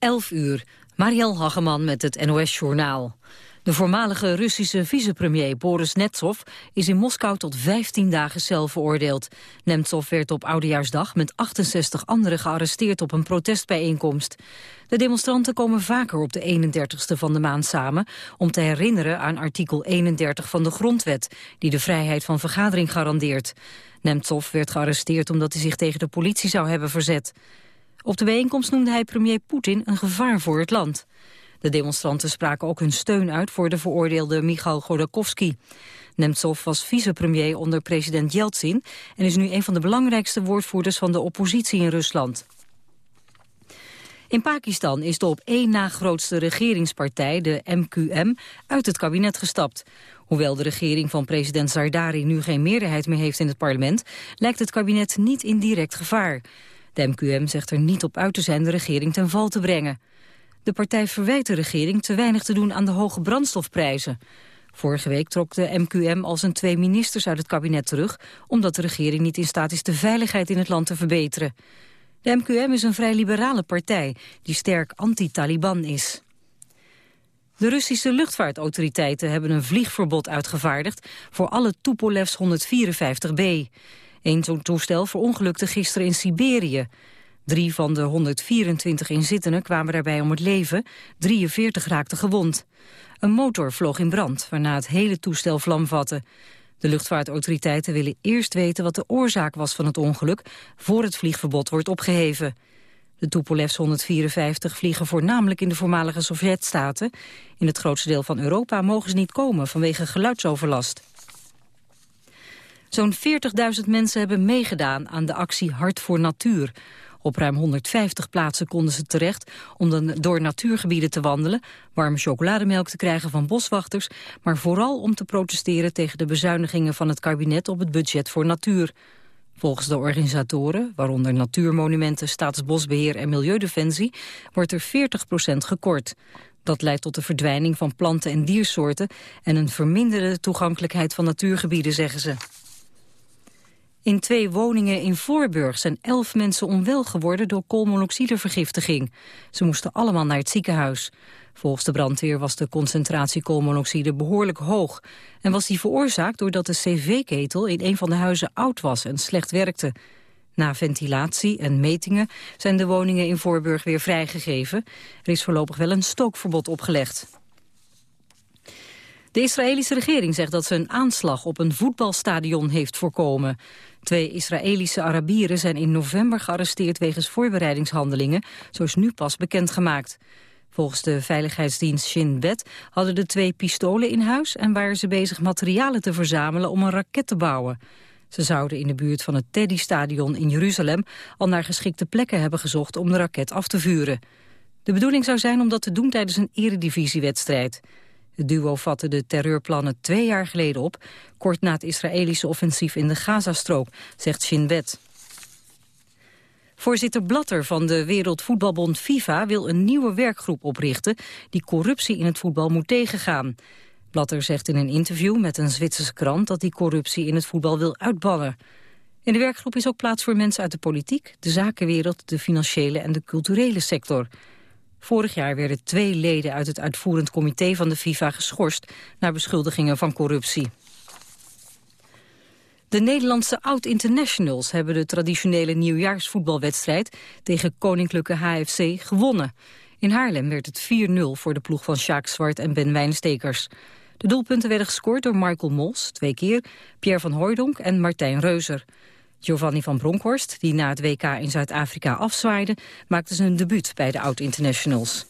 11 uur. Mariel Hageman met het NOS-journaal. De voormalige Russische vicepremier Boris Nemtsov is in Moskou tot 15 dagen cel veroordeeld. Nemtsov werd op Oudejaarsdag met 68 anderen gearresteerd op een protestbijeenkomst. De demonstranten komen vaker op de 31ste van de maand samen om te herinneren aan artikel 31 van de grondwet, die de vrijheid van vergadering garandeert. Nemtsov werd gearresteerd omdat hij zich tegen de politie zou hebben verzet. Op de bijeenkomst noemde hij premier Poetin een gevaar voor het land. De demonstranten spraken ook hun steun uit voor de veroordeelde Michail Godorkovsky. Nemtsov was vicepremier onder president Yeltsin... en is nu een van de belangrijkste woordvoerders van de oppositie in Rusland. In Pakistan is de op één na grootste regeringspartij, de MQM, uit het kabinet gestapt. Hoewel de regering van president Zardari nu geen meerderheid meer heeft in het parlement, lijkt het kabinet niet in direct gevaar. De MQM zegt er niet op uit te zijn de regering ten val te brengen. De partij verwijt de regering te weinig te doen aan de hoge brandstofprijzen. Vorige week trok de MQM al zijn twee ministers uit het kabinet terug... omdat de regering niet in staat is de veiligheid in het land te verbeteren. De MQM is een vrij liberale partij die sterk anti-Taliban is. De Russische luchtvaartautoriteiten hebben een vliegverbod uitgevaardigd... voor alle Tupolevs 154B. Eén zo'n toestel verongelukte gisteren in Siberië. Drie van de 124 inzittenden kwamen daarbij om het leven, 43 raakten gewond. Een motor vloog in brand, waarna het hele toestel vlam vatte. De luchtvaartautoriteiten willen eerst weten wat de oorzaak was van het ongeluk... voor het vliegverbod wordt opgeheven. De Tupolevs 154 vliegen voornamelijk in de voormalige Sovjetstaten. In het grootste deel van Europa mogen ze niet komen vanwege geluidsoverlast. Zo'n 40.000 mensen hebben meegedaan aan de actie Hart voor Natuur. Op ruim 150 plaatsen konden ze terecht om dan door natuurgebieden te wandelen, warme chocolademelk te krijgen van boswachters, maar vooral om te protesteren tegen de bezuinigingen van het kabinet op het budget voor natuur. Volgens de organisatoren, waaronder Natuurmonumenten, Staatsbosbeheer en Milieudefensie, wordt er 40% gekort. Dat leidt tot de verdwijning van planten- en diersoorten en een verminderde toegankelijkheid van natuurgebieden, zeggen ze. In twee woningen in Voorburg zijn elf mensen onwel geworden door koolmonoxidevergiftiging. Ze moesten allemaal naar het ziekenhuis. Volgens de brandweer was de concentratie koolmonoxide behoorlijk hoog. En was die veroorzaakt doordat de cv-ketel in een van de huizen oud was en slecht werkte. Na ventilatie en metingen zijn de woningen in Voorburg weer vrijgegeven. Er is voorlopig wel een stookverbod opgelegd. De Israëlische regering zegt dat ze een aanslag op een voetbalstadion heeft voorkomen. Twee Israëlische Arabieren zijn in november gearresteerd wegens voorbereidingshandelingen, zoals nu pas bekendgemaakt. Volgens de veiligheidsdienst Shin Bet hadden de twee pistolen in huis en waren ze bezig materialen te verzamelen om een raket te bouwen. Ze zouden in de buurt van het Teddy-stadion in Jeruzalem al naar geschikte plekken hebben gezocht om de raket af te vuren. De bedoeling zou zijn om dat te doen tijdens een eredivisiewedstrijd. Het duo vatte de terreurplannen twee jaar geleden op... kort na het Israëlische offensief in de Gazastrook, zegt Shin Bet. Voorzitter Blatter van de Wereldvoetbalbond FIFA wil een nieuwe werkgroep oprichten die corruptie in het voetbal moet tegengaan. Blatter zegt in een interview met een Zwitserse krant dat hij corruptie in het voetbal wil uitbannen. In de werkgroep is ook plaats voor mensen uit de politiek, de zakenwereld, de financiële en de culturele sector. Vorig jaar werden twee leden uit het uitvoerend comité van de FIFA geschorst... naar beschuldigingen van corruptie. De Nederlandse oud-internationals hebben de traditionele nieuwjaarsvoetbalwedstrijd... tegen Koninklijke HFC gewonnen. In Haarlem werd het 4-0 voor de ploeg van Sjaak Zwart en Ben Wijnstekers. De doelpunten werden gescoord door Michael Mols, twee keer... Pierre van Hooijdonk en Martijn Reuzer. Giovanni van Bronckhorst, die na het WK in Zuid-Afrika afzwaaide... maakte zijn debuut bij de oud-internationals.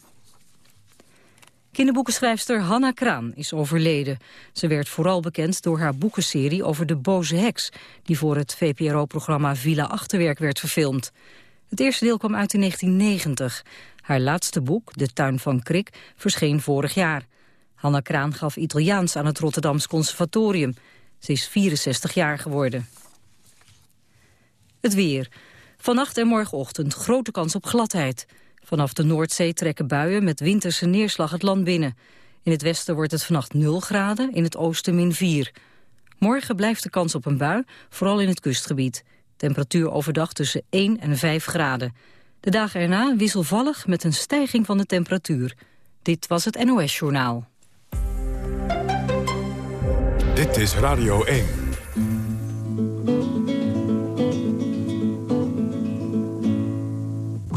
Kinderboekenschrijfster Hanna Kraan is overleden. Ze werd vooral bekend door haar boekenserie over de boze heks... die voor het VPRO-programma Villa Achterwerk werd verfilmd. Het eerste deel kwam uit in 1990. Haar laatste boek, De Tuin van Krik, verscheen vorig jaar. Hanna Kraan gaf Italiaans aan het Rotterdams Conservatorium. Ze is 64 jaar geworden. Het weer. Vannacht en morgenochtend grote kans op gladheid. Vanaf de Noordzee trekken buien met winterse neerslag het land binnen. In het westen wordt het vannacht 0 graden, in het oosten min 4. Morgen blijft de kans op een bui, vooral in het kustgebied. Temperatuur overdag tussen 1 en 5 graden. De dagen erna wisselvallig met een stijging van de temperatuur. Dit was het NOS Journaal. Dit is Radio 1.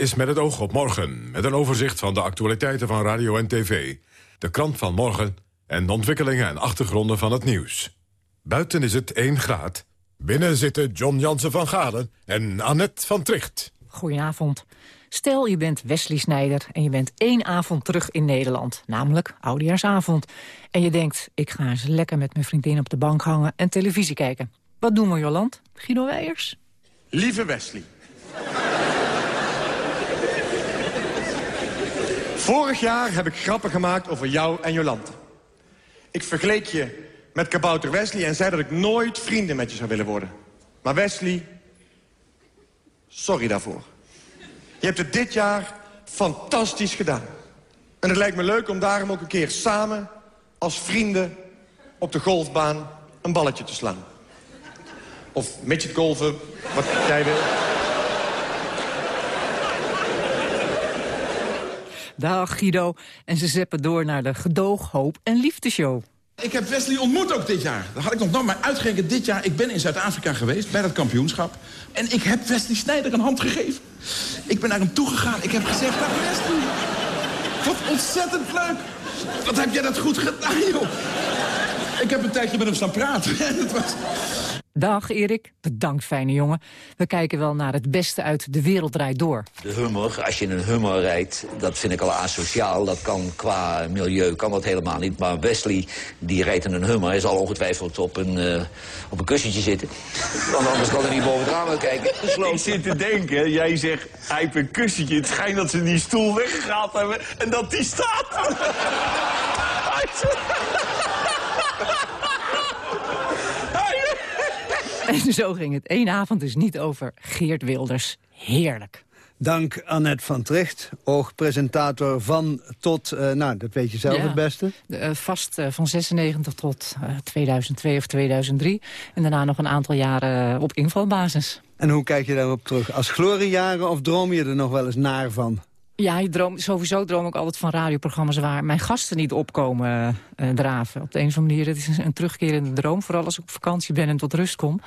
Is met het oog op morgen, met een overzicht van de actualiteiten van radio en tv. De krant van morgen en de ontwikkelingen en achtergronden van het nieuws. Buiten is het 1 graad. Binnen zitten John Jansen van Galen en Annette van Tricht. Goedenavond. Stel, je bent Wesley Snijder en je bent één avond terug in Nederland. Namelijk Oudejaarsavond. En je denkt, ik ga eens lekker met mijn vriendin op de bank hangen en televisie kijken. Wat doen we, Joland? Guido Weijers? Lieve Wesley. Vorig jaar heb ik grappen gemaakt over jou en Jolante. Ik vergeleek je met kabouter Wesley en zei dat ik nooit vrienden met je zou willen worden. Maar Wesley, sorry daarvoor. Je hebt het dit jaar fantastisch gedaan. En het lijkt me leuk om daarom ook een keer samen als vrienden op de golfbaan een balletje te slaan. Of midget golven, wat jij wil. Dag Guido. En ze zeppen door naar de gedoog, hoop en liefdeshow. Ik heb Wesley ontmoet ook dit jaar. Dat had ik nog nooit, maar uitgerekend dit jaar... ik ben in Zuid-Afrika geweest, bij dat kampioenschap. En ik heb Wesley Snijder een hand gegeven. Ik ben naar hem toegegaan. Ik heb gezegd, nou Wesley, wat ontzettend leuk. Wat heb jij dat goed gedaan, joh. Ik heb een tijdje met hem staan praten. Het was... Dag Erik, bedankt fijne jongen. We kijken wel naar het beste uit De Wereld Draait Door. De Hummer, als je een Hummer rijdt, dat vind ik al asociaal. Dat kan qua milieu, kan dat helemaal niet. Maar Wesley, die rijdt in een Hummer, hij zal ongetwijfeld op een, uh, op een kussentje zitten. Want anders kan hij niet boven het raam kijken. Ik zit te denken, jij zegt, hij heeft een kussentje. Het schijnt dat ze die stoel weggehaald hebben en dat die staat. En zo ging het. Eén avond dus niet over Geert Wilders. Heerlijk. Dank Annette van Tricht, oogpresentator van tot, uh, nou dat weet je zelf Ja. het beste. Uh, vast uh, van 96 tot 2002 of 2003. En daarna nog een aantal jaren op invalbasis. En hoe kijk je daarop terug? Als gloriejaren of droom je er nog wel eens naar van? Ja, je droom, sowieso droom ik altijd van radioprogramma's waar mijn gasten niet opkomen uh, draven. Op de een of andere manier, dat is een, terugkerende droom. Vooral als ik op vakantie ben en tot rust kom.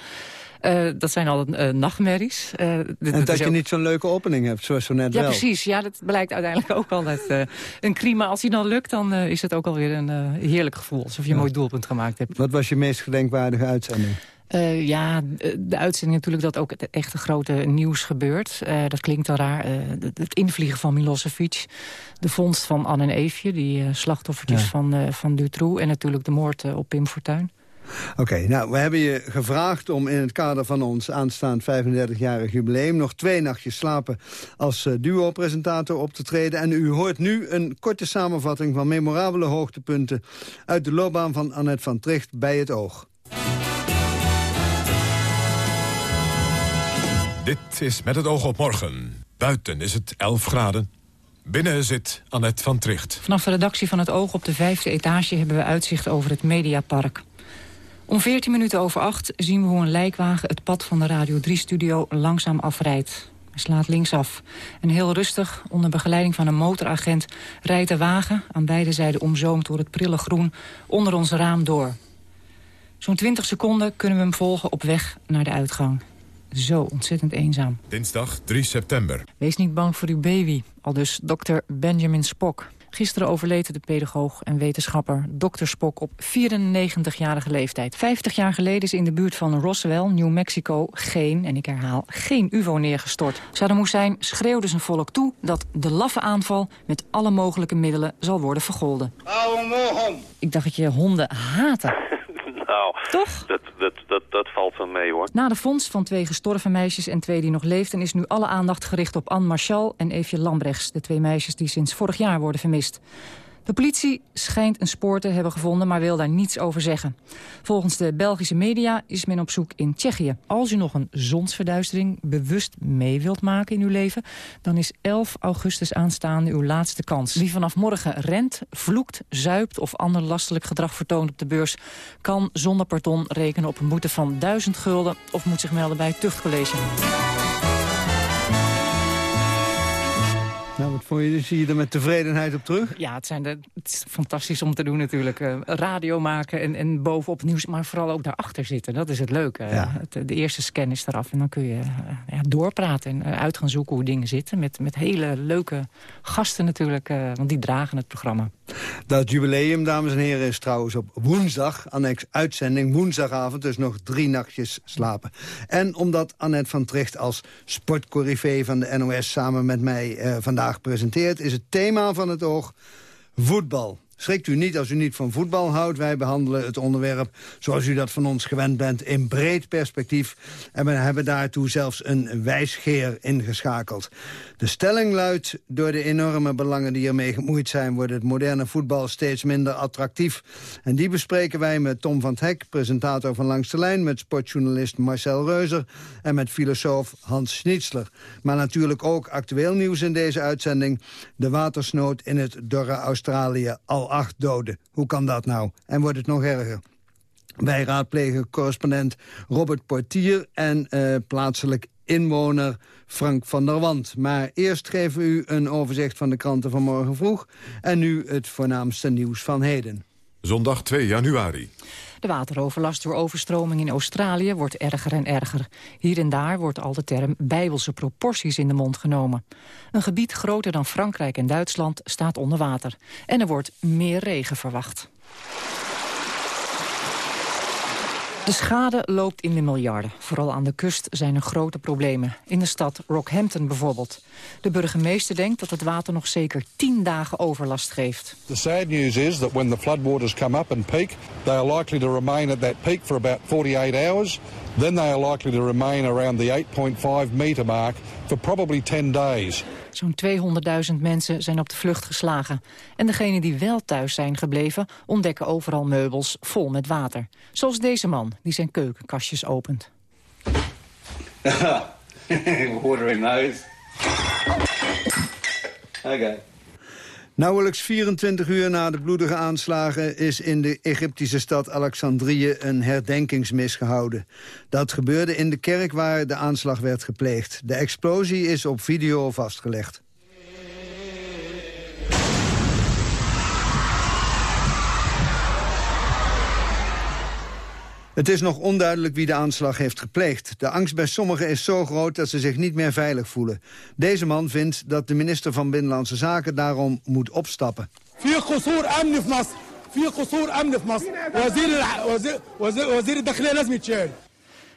Uh, dat zijn altijd uh, nachtmerries. Uh, en dat je ook... niet zo'n leuke opening hebt, zoals zo net ja, wel. precies. Ja, dat blijkt uiteindelijk ook altijd een crime. Als die dan lukt, dan is het ook alweer een heerlijk gevoel. Alsof je een ja. mooi doelpunt gemaakt hebt. Wat was je meest gedenkwaardige uitzending? Uh, ja, de uitzending natuurlijk dat ook het echte grote nieuws gebeurt. Uh, dat klinkt al raar. Uh, het invliegen van Milosevic. De vondst van Anne en Eefje, die slachtoffertjes ja. van, van Dutroux. En natuurlijk de moord op Pim Fortuyn. Oké, okay, nou, we hebben je gevraagd om in het kader van ons aanstaand 35-jarig jubileum... nog twee nachtjes slapen als duo-presentator op te treden. En u hoort nu een korte samenvatting van memorabele hoogtepunten... uit de loopbaan van Annette van Tricht bij het oog. Dit is Met het oog op morgen. Buiten is het 11 graden. Binnen zit Annette van Tricht. Vanaf de redactie van het Oog op de vijfde etage hebben we uitzicht over het Mediapark. Om 14 minuten over acht zien we hoe een lijkwagen het pad van de Radio 3-studio langzaam afrijdt. Hij slaat linksaf. En heel rustig, onder begeleiding van een motoragent... rijdt de wagen, aan beide zijden omzoomd door het prille groen... onder ons raam door. Zo'n 20 seconden kunnen we hem volgen op weg naar de uitgang. Zo ontzettend eenzaam. Dinsdag 3 september. Wees niet bang voor uw baby, al dus dokter Benjamin Spock. Gisteren overleed de pedagoog en wetenschapper Dr. Spock op 94-jarige leeftijd. 50 jaar geleden is in de buurt van Roswell, New Mexico, geen, en ik herhaal, geen ufo neergestort. Saddam Hussein schreeuwde zijn volk toe dat de laffe aanval met alle mogelijke middelen zal worden vergolden. Ik dacht dat je honden haten. Nou, Toch? Dat, dat, dat, dat valt wel mee hoor. Na de fonds van twee gestorven meisjes en twee die nog leefden... is nu alle aandacht gericht op Anne Marchal en Eefje Lambrechts... de twee meisjes die sinds vorig jaar worden vermist. De politie schijnt een spoor te hebben gevonden, maar wil daar niets over zeggen. Volgens de Belgische media is men op zoek in Tsjechië. Als u nog een zonsverduistering bewust mee wilt maken in uw leven... dan is 11 augustus aanstaande uw laatste kans. Wie vanaf morgen rent, vloekt, zuipt of ander lastelijk gedrag vertoont op de beurs... kan zonder pardon rekenen op een boete van 1000 gulden... of moet zich melden bij het tuchtcollege. Nou, wat vond je, zie je er met tevredenheid op terug? Ja, het, zijn de, het is fantastisch om te doen natuurlijk. Uh, radio maken en, en bovenop nieuws, maar vooral ook daarachter zitten. Dat is het leuke. Ja. Het, de eerste scan is eraf en dan kun je uh, ja, doorpraten en uit gaan zoeken hoe dingen zitten. Met, met hele leuke gasten natuurlijk, want die dragen het programma. Dat jubileum, dames en heren, is trouwens op woensdag. Annex uitzending, woensdagavond, dus nog drie nachtjes slapen. En omdat Annette van Tricht als sportcorrivee van de NOS... samen met mij uh, vandaag presenteert, is het thema van het oog voetbal. Schrikt u niet als u niet van voetbal houdt. Wij behandelen het onderwerp zoals u dat van ons gewend bent in breed perspectief. En we hebben daartoe zelfs een wijsgeer ingeschakeld. De stelling luidt, door de enorme belangen die ermee gemoeid zijn... wordt het moderne voetbal steeds minder attractief. En die bespreken wij met Tom van het Hek, presentator van Langs de Lijn... met sportjournalist Marcel Reuzer en met filosoof Hans Schnitzler. Maar natuurlijk ook actueel nieuws in deze uitzending. De watersnood in het dorre Australië, al acht doden. Hoe kan dat nou? En wordt het nog erger? Wij raadplegen correspondent Robert Portier en uh, plaatselijk inwoner Frank van der Wand. Maar eerst geven we u een overzicht van de kranten van morgen vroeg... en nu het voornaamste nieuws van heden. Zondag 2 januari. De wateroverlast door overstroming in Australië wordt erger en erger. Hier en daar wordt al de term bijbelse proporties in de mond genomen. Een gebied groter dan Frankrijk en Duitsland staat onder water. En er wordt meer regen verwacht. De schade loopt in de miljarden. Vooral aan de kust zijn er grote problemen. In de stad Rockhampton bijvoorbeeld. De burgemeester denkt dat het water nog zeker 10 dagen overlast geeft. The sad news is that when the floodwaters come up and peak, they are likely to remain at that peak for about 48 hours. Then they are likely to remain around the 8.5 meter mark for probably 10 days. Zo'n 200.000 mensen zijn op de vlucht geslagen. En degenen die wel thuis zijn gebleven... ontdekken overal meubels vol met water. Zoals deze man, die zijn keukenkastjes opent. Water in those. Okay. Nauwelijks 24 uur na de bloedige aanslagen is in de Egyptische stad Alexandrië een herdenkingsmis gehouden. Dat gebeurde in de kerk waar de aanslag werd gepleegd. De explosie is op video vastgelegd. Het is nog onduidelijk wie de aanslag heeft gepleegd. De angst bij sommigen is zo groot dat ze zich niet meer veilig voelen. Deze man vindt dat de minister van Binnenlandse Zaken daarom moet opstappen.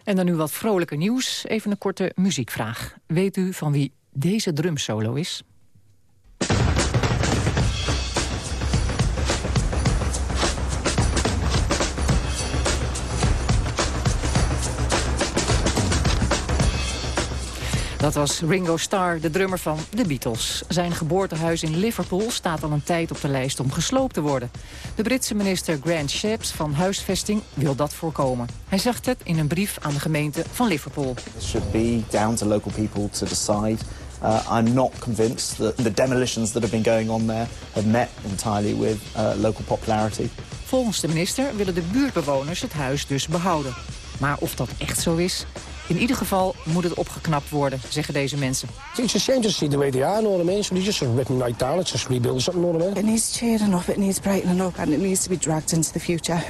En dan nu wat vrolijker nieuws. Even een korte muziekvraag. Weet u van wie deze drumsolo is? Dat was Ringo Starr, de drummer van The Beatles. Zijn geboortehuis in Liverpool staat al een tijd op de lijst om gesloopt te worden. De Britse minister Grant Shapps van Huisvesting wil dat voorkomen. Hij zegt het in een brief aan de gemeente van Liverpool. It should be down to local people to decide. Uh, I'm not convinced that the demolitions that have been going on there have met entirely with uh, local popularity. Volgens de minister willen de buurtbewoners het huis dus behouden. Maar of dat echt zo is? In ieder geval moet het opgeknapt worden, zeggen deze mensen. It's a shame to see the way they are, know what I mean? So they just written right down, let's just rebuild something, know what I mean? It needs cheering up, it needs brightening up and it needs to be dragged into the future.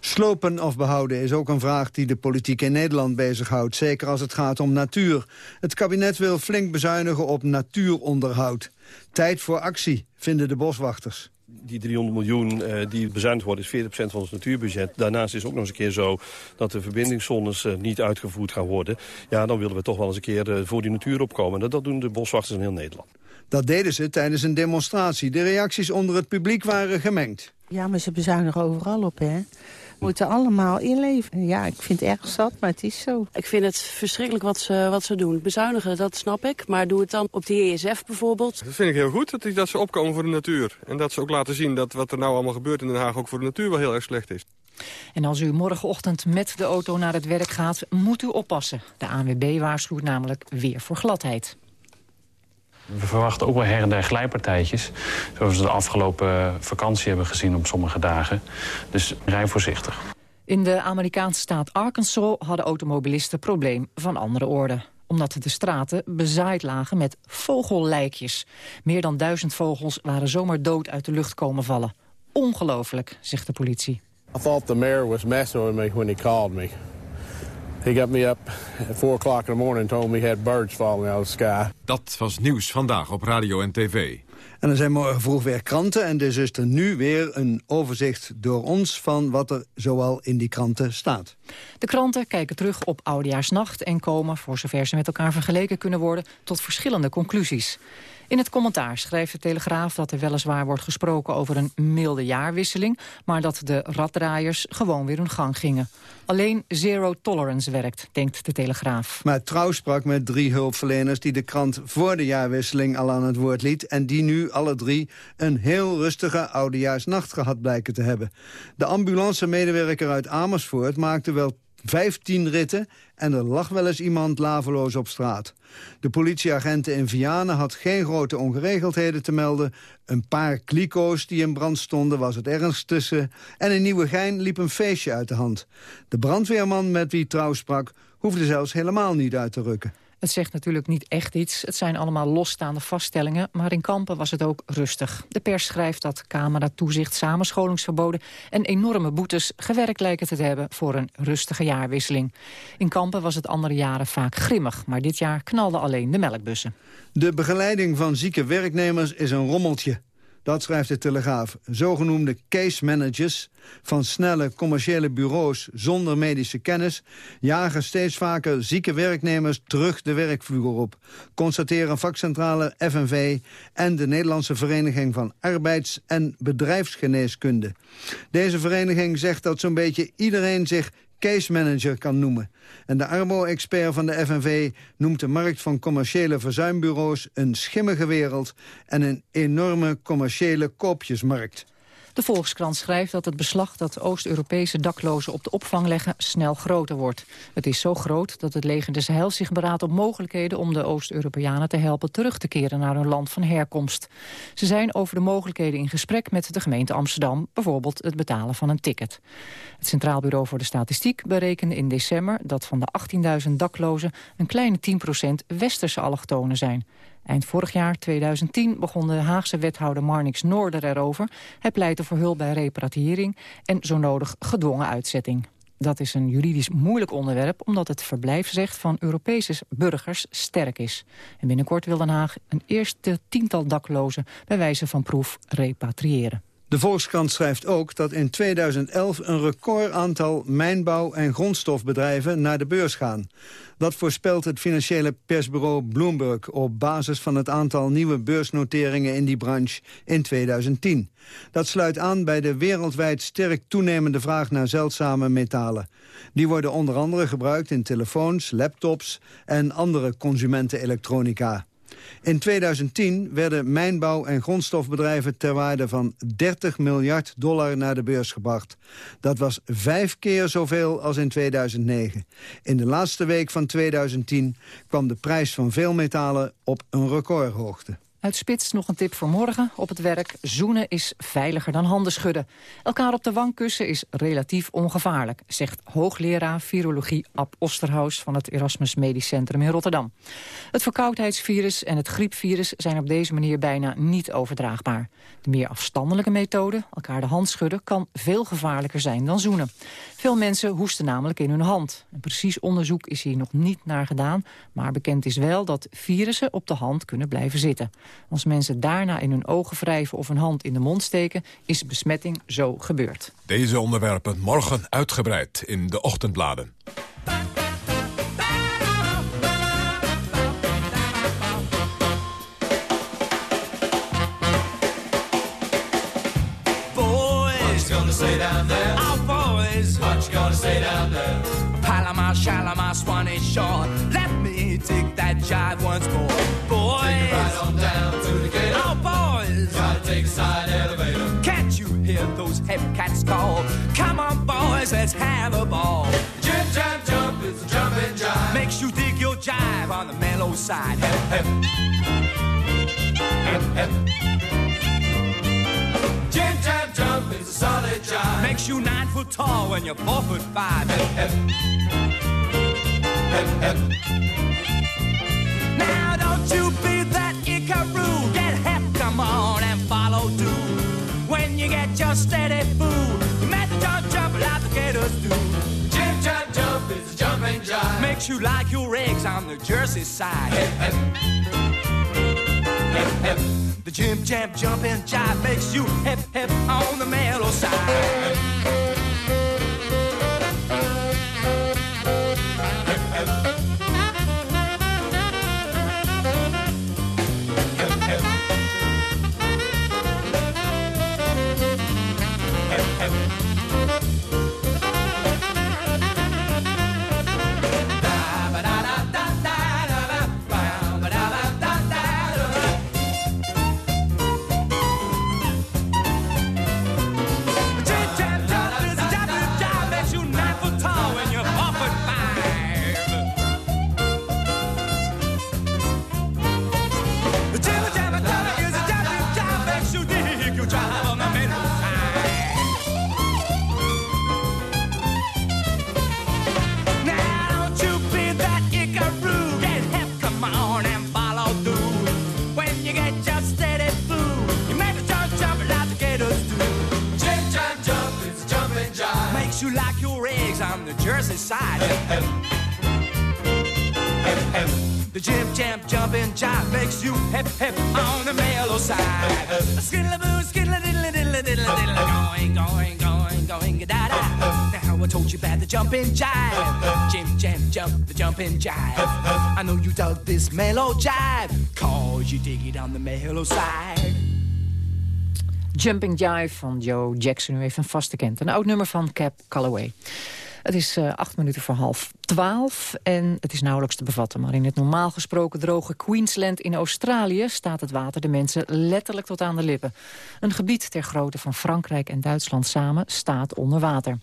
Slopen of behouden is ook een vraag die de politiek in Nederland bezighoudt. Zeker als het gaat om natuur. Het kabinet wil flink bezuinigen op natuuronderhoud. Tijd voor actie, vinden de boswachters die 300 miljoen uh, die bezuinigd wordt is 40% van ons natuurbudget. Daarnaast is ook nog eens een keer zo dat de verbindingszones uh, niet uitgevoerd gaan worden. Ja, dan willen we toch wel eens een keer uh, voor die natuur opkomen. En dat doen de boswachters in heel Nederland. Dat deden ze tijdens een demonstratie. De reacties onder het publiek waren gemengd. Ja, maar ze bezuinigen overal op, hè. Moeten allemaal inleven. Ja, ik vind het erg zat, maar het is zo. Ik vind het verschrikkelijk wat ze, wat ze doen. Bezuinigen, dat snap ik. Maar doe het dan op de ESF bijvoorbeeld. Dat vind ik heel goed, dat, die, dat ze opkomen voor de natuur. En dat ze ook laten zien dat wat er nou allemaal gebeurt in Den Haag... ook voor de natuur wel heel erg slecht is. En als u morgenochtend met de auto naar het werk gaat, moet u oppassen. De ANWB waarschuwt namelijk weer voor gladheid. We verwachten ook wel her en der glijpartijtjes. Zoals we de afgelopen vakantie hebben gezien op sommige dagen. Dus rij voorzichtig. In de Amerikaanse staat Arkansas hadden automobilisten probleem van andere orde omdat de straten bezaaid lagen met vogellijkjes. Meer dan duizend vogels waren zomaar dood uit de lucht komen vallen. Ongelooflijk, zegt de politie. I thought the mayor was messing with me when he called me. He got me up at 4 o'clock in the morning and told me he had birds falling out of the sky. Dat was nieuws vandaag op radio en tv. En er zijn morgen vroeg weer kranten en dus is er nu weer een overzicht door ons van wat er zoal in die kranten staat. De kranten kijken terug op Oudejaarsnacht en komen, voor zover ze met elkaar vergeleken kunnen worden, tot verschillende conclusies. In het commentaar schrijft de Telegraaf dat er weliswaar wordt gesproken over een milde jaarwisseling, maar dat de raddraaiers gewoon weer hun gang gingen. Alleen zero tolerance werkt, denkt de Telegraaf. Maar Trouw sprak met drie hulpverleners die de krant voor de jaarwisseling al aan het woord liet en die nu alle drie een heel rustige oudejaarsnacht gehad blijken te hebben. De ambulance-medewerker uit Amersfoort maakte wel 15 ritten en er lag wel eens iemand laveloos op straat. De politieagenten in Vianen had geen grote ongeregeldheden te melden. Een paar kliko's die in brand stonden was het ergst tussen. En in Nieuwegein liep een feestje uit de hand. De brandweerman met wie trouw sprak hoefde zelfs helemaal niet uit te rukken. Het zegt natuurlijk niet echt iets. Het zijn allemaal losstaande vaststellingen. Maar in Kampen was het ook rustig. De pers schrijft dat cameratoezicht, samenscholingsverboden... en enorme boetes gewerkt lijken te hebben voor een rustige jaarwisseling. In Kampen was het andere jaren vaak grimmig. Maar dit jaar knalden alleen de melkbussen. De begeleiding van zieke werknemers is een rommeltje. Dat schrijft de Telegraaf. Zogenoemde case managers van snelle commerciële bureaus zonder medische kennis... jagen steeds vaker zieke werknemers terug de werkvloer op. Constateren vakcentrale FNV en de Nederlandse Vereniging van Arbeids- en Bedrijfsgeneeskunde. Deze vereniging zegt dat zo'n beetje iedereen zich case manager kan noemen. En de Arbo-expert van de FNV noemt de markt van commerciële verzuimbureaus een schimmige wereld en een enorme commerciële koopjesmarkt. De Volkskrant schrijft dat het beslag dat Oost-Europese daklozen op de opvang leggen snel groter wordt. Het is zo groot dat het leger de Sahel zich beraadt op mogelijkheden om de Oost-Europeanen te helpen terug te keren naar hun land van herkomst. Ze zijn over de mogelijkheden in gesprek met de gemeente Amsterdam, bijvoorbeeld het betalen van een ticket. Het Centraal Bureau voor de Statistiek berekende in december dat van de 18.000 daklozen een kleine 10% westerse allochtonen zijn. Eind vorig jaar, 2010, begon de Haagse wethouder Marnix Noorder erover. Hij pleitte voor hulp bij repatriëring en zo nodig gedwongen uitzetting. Dat is een juridisch moeilijk onderwerp... omdat het verblijfsrecht van Europese burgers sterk is. En binnenkort wil Den Haag een eerste tiental daklozen... bij wijze van proef repatriëren. De Volkskrant schrijft ook dat in 2011 een record aantal mijnbouw- en grondstofbedrijven naar de beurs gaan. Dat voorspelt het financiële persbureau Bloomberg op basis van het aantal nieuwe beursnoteringen in die branche in 2010. Dat sluit aan bij de wereldwijd sterk toenemende vraag naar zeldzame metalen. Die worden onder andere gebruikt in telefoons, laptops en andere consumentenelektronica. In 2010 werden mijnbouw- en grondstofbedrijven ter waarde van 30 miljard dollar naar de beurs gebracht. Dat was vijf keer zoveel als in 2009. In de laatste week van 2010 kwam de prijs van veel metalen op een recordhoogte. Uit Spits nog een tip voor morgen. Op het werk, zoenen is veiliger dan handen schudden. Elkaar op de wang kussen is relatief ongevaarlijk... zegt hoogleraar virologie Ab Osterhaus... van het Erasmus Medisch Centrum in Rotterdam. Het verkoudheidsvirus en het griepvirus zijn op deze manier bijna niet overdraagbaar. De meer afstandelijke methode, elkaar de hand schudden... kan veel gevaarlijker zijn dan zoenen. Veel mensen hoesten namelijk in hun hand. Een precies onderzoek is hier nog niet naar gedaan... maar bekend is wel dat virussen op de hand kunnen blijven zitten. Als mensen daarna in hun ogen wrijven of een hand in de mond steken... is besmetting zo gebeurd. Deze onderwerpen morgen uitgebreid in de ochtendbladen. Boys, gonna say down there. Our boys. Shalimar, Shalimar, Swanee Shore. Me take that jive once more. Boys. Take ride on down to the gate. Oh, boys. Gotta take a side elevator. Can't you hear those hep cats call? Come on, boys, let's have a ball. Jim jam jump is a jumping jive. Makes you dig your jive on the mellow side. Hep, hep. Hep, hep. Jim jam jump is a solid jive. Makes you nine foot tall when you're four foot five. Hep, hep. Now don't you be that Icaroo. Get hep, come on and follow too. When you get your steady food, you make the jump jump like the gators do. Jim jam jump is a jumping jive. Makes you like your eggs on the Jersey side. Hep, hep. Hep, hep. The Jim Jam jumping jive makes you hip hip on the mellow side. You hip hip on the mellow side. Skiddly boo, skiddly diddly diddly diddly diddly, going, going, going, going, da da. Now I told you about the jumping jive. Jim Jam jump, the jumping jive. I know you dug this mellow jive, cause you dig it on the mellow side. Jumping Jive van Joe Jackson, u even vast kent. Een oud nummer van Cap Calloway. Het is eh, acht minuten voor half twaalf en het is nauwelijks te bevatten. Maar in het normaal gesproken droge Queensland in Australië... staat het water de mensen letterlijk tot aan de lippen. Een gebied ter grootte van Frankrijk en Duitsland samen staat onder water.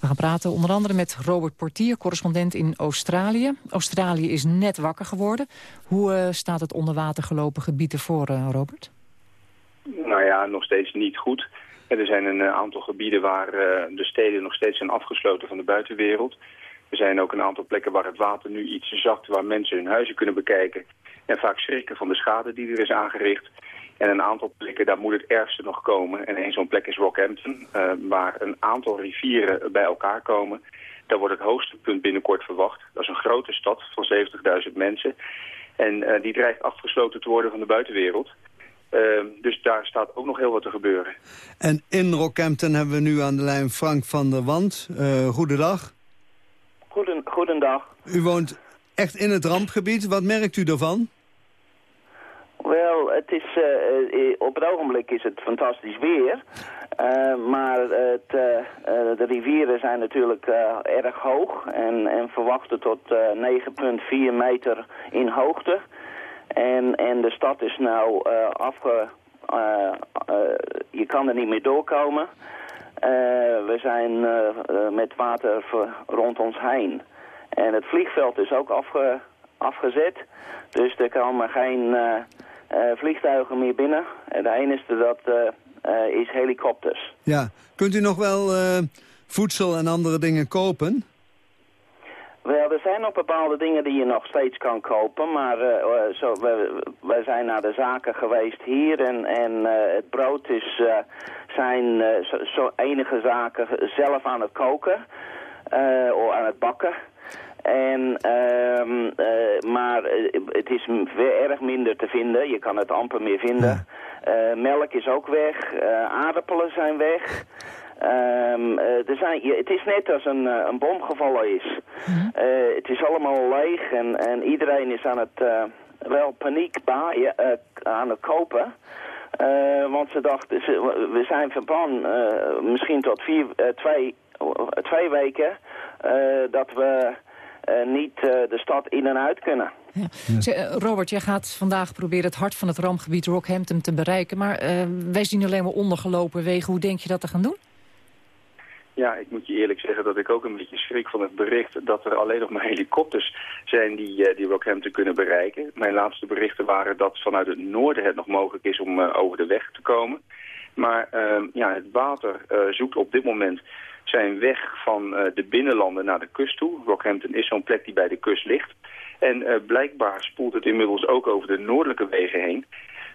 We gaan praten onder andere met Robert Portier, correspondent in Australië. Australië is net wakker geworden. Hoe eh, staat het onder water gelopen gebied ervoor, eh, Robert? Nou ja, nog steeds niet goed. Er zijn een eh, aantal gebieden waar eh, de steden nog steeds zijn afgesloten van de buitenwereld. Er zijn ook een aantal plekken waar het water nu iets zakt, waar mensen hun huizen kunnen bekijken. En vaak schrikken van de schade die er is aangericht. En een aantal plekken, daar moet het ergste nog komen. En een zo'n plek is Rockhampton, eh, waar een aantal rivieren bij elkaar komen. Daar wordt het hoogste punt binnenkort verwacht. Dat is een grote stad van 70.000 mensen. En die dreigt afgesloten te worden van de buitenwereld. Uh, dus daar staat ook nog heel wat te gebeuren. En in Rockhampton hebben we nu aan de lijn Frank van der Wand. Uh, goedendag. Goeden, goedendag. U woont echt in het rampgebied. Wat merkt u daarvan? Wel, het is, uh, op het ogenblik is het fantastisch weer. Uh, maar het, de rivieren zijn natuurlijk erg hoog en, en verwachten tot 9,4 meter in hoogte. En, en de stad is nou uh, afge... Uh, uh, je kan er niet meer doorkomen. we zijn met water rond ons heen. En het vliegveld is ook afge, afgezet. Dus er komen geen vliegtuigen meer binnen. En de enige dat is helikopters. Ja, kunt u nog wel voedsel en andere dingen kopen? Wel, er zijn nog bepaalde dingen die je nog steeds kan kopen, maar uh, zo, we, zijn naar de zaken geweest hier en, en uh, het brood is, uh, zijn zo, zo, enige zaken zelf aan het koken of aan het bakken. En, ehm, maar het is erg minder te vinden, je kan het amper meer vinden. melk is ook weg, aardappelen zijn weg. Um, uh, er zijn, het is net als een, uh, een bom gevallen is. Mm-hmm. uh, het is allemaal leeg en, en iedereen is aan het wel paniek baaien, aan het kopen. want ze dachten, ze, we zijn van plan misschien tot vier, twee, twee weken dat we niet de stad in en uit kunnen. Eh, Robert, jij gaat vandaag proberen het hart van het rampgebied Rockhampton te bereiken. Maar eh, wij zien alleen maar ondergelopen wegen. Hoe denk je dat te gaan doen? Ja, ik moet je eerlijk zeggen dat ik ook een beetje schrik van het bericht dat er alleen nog maar helikopters zijn die, uh, die Rockhampton kunnen bereiken. Mijn laatste berichten waren dat vanuit het noorden het nog mogelijk is om over de weg te komen. Maar ehm, ja, het water zoekt op dit moment zijn weg van de binnenlanden naar de kust toe. Rockhampton is zo'n plek die bij de kust ligt. En blijkbaar spoelt het inmiddels ook over de noordelijke wegen heen.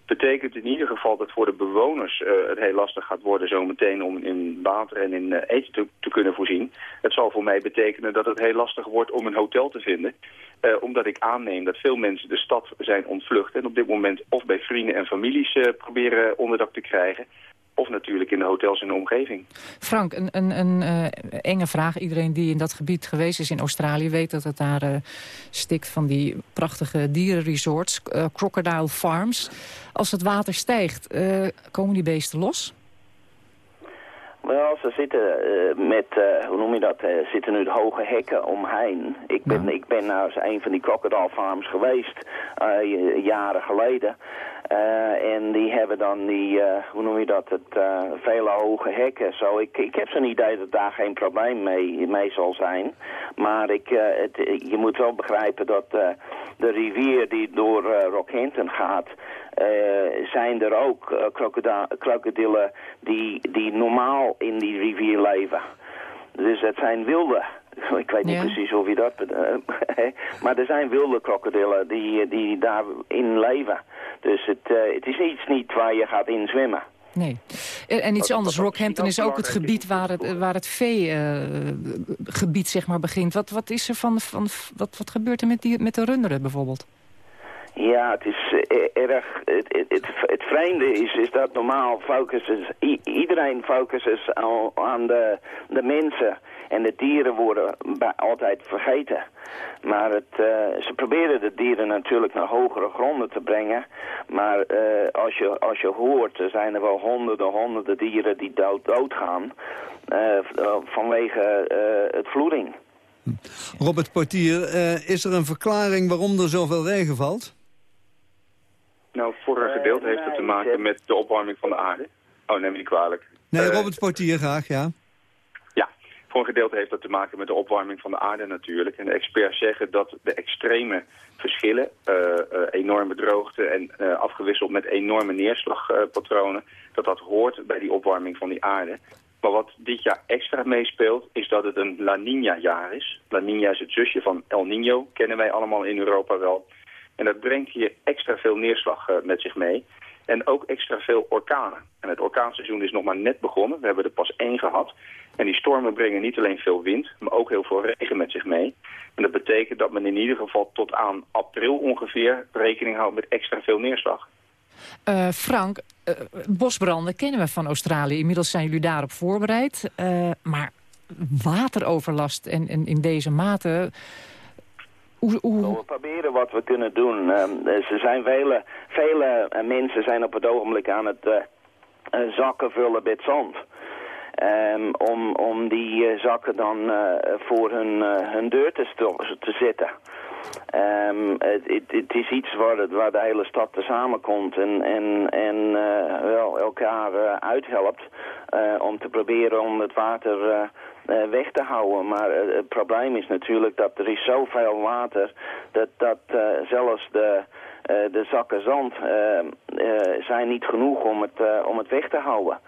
Betekent in ieder geval dat voor de bewoners uh, het heel lastig gaat worden zometeen om in water en in uh, eten te, kunnen voorzien. Het zal voor mij betekenen dat het heel lastig wordt om een hotel te vinden. omdat ik aanneem dat veel mensen de stad zijn ontvlucht en op dit moment of bij vrienden en families proberen onderdak te krijgen of natuurlijk in de hotels in de omgeving. Frank, een, een, een uh, enge vraag. Iedereen die in dat gebied geweest is in Australië... weet dat het daar uh, stikt van die prachtige dierenresorts, uh, Crocodile Farms. Als het water stijgt, komen die beesten los? Wel, ze zitten uh, met, uh, hoe noem je dat, uh, zitten nu de hoge hekken omheen. Ik ben, ja. ik ben nou eens een van die crocodile farms geweest, jaren geleden. en die hebben dan die, hoe noem je dat, het vele hoge hekken. Zo, ik, ik heb zo'n idee dat daar geen probleem mee, mee zal zijn. Maar ik, het, je moet wel begrijpen dat de rivier die door Rockhampton gaat... Uh, zijn er ook uh, krokodillen die, die normaal in die rivier leven. Dus het zijn wilde. Ik weet niet ja. precies of je dat... Uh, maar er zijn wilde krokodillen die, die daarin leven. Dus het, het is iets niet waar je gaat in zwemmen. Nee. En iets anders, Rockhampton is ook het gebied waar het, waar het veegebied zeg maar begint. Wat, wat is er van, van wat, wat gebeurt er met, die, met de runderen bijvoorbeeld? Ja, het is uh, erg... Het, het, het, vreemde is, is dat normaal focussen... iedereen focussen aan, de, de mensen. En de dieren worden altijd vergeten. Maar het, uh, ze proberen de dieren natuurlijk naar hogere gronden te brengen. Maar als, je, als je hoort, er zijn er wel honderden, honderden dieren die dood, doodgaan... vanwege het vloeding. Robert Portier, is er een verklaring waarom er zoveel regen valt? Nou, voor een gedeelte heeft het te maken met de opwarming van de aarde. Oh, neem me niet kwalijk. Nee, Robert Portier graag, ja. Ja, voor een gedeelte heeft dat te maken met de opwarming van de aarde natuurlijk. En de experts zeggen dat de extreme verschillen, uh, uh, enorme droogte en uh, afgewisseld met enorme neerslagpatronen, dat dat hoort bij die opwarming van die aarde. Maar wat dit jaar extra meespeelt, is dat het een La Nina-jaar is. La Nina is het zusje van El Nino, kennen wij allemaal in Europa wel. En dat brengt hier extra veel neerslag uh, met zich mee. En ook extra veel orkanen. En het orkaanseizoen is nog maar net begonnen. We hebben er pas één gehad. En die stormen brengen niet alleen veel wind, maar ook heel veel regen met zich mee. En dat betekent dat men in ieder geval tot aan april ongeveer rekening houdt met extra veel neerslag. Uh, Frank, uh, bosbranden kennen we van Australië. Inmiddels zijn jullie daarop voorbereid. Maar wateroverlast en, en in deze mate hoe, hoe... We proberen wat we kunnen doen. Uh, er zijn vele, vele uh, mensen zijn op het ogenblik aan het uh, zakken vullen met zand. Um, om, om die zakken dan voor hun, hun deur te, te zetten. Um, het, het, is iets waar, het, waar de hele stad samenkomt en, en, en wel elkaar uithelpt om te proberen om het water weg te houden. Maar uh, het probleem is natuurlijk dat er is zoveel water dat, dat uh, zelfs de, de zakken zand zijn niet genoeg om het, om het weg te houden.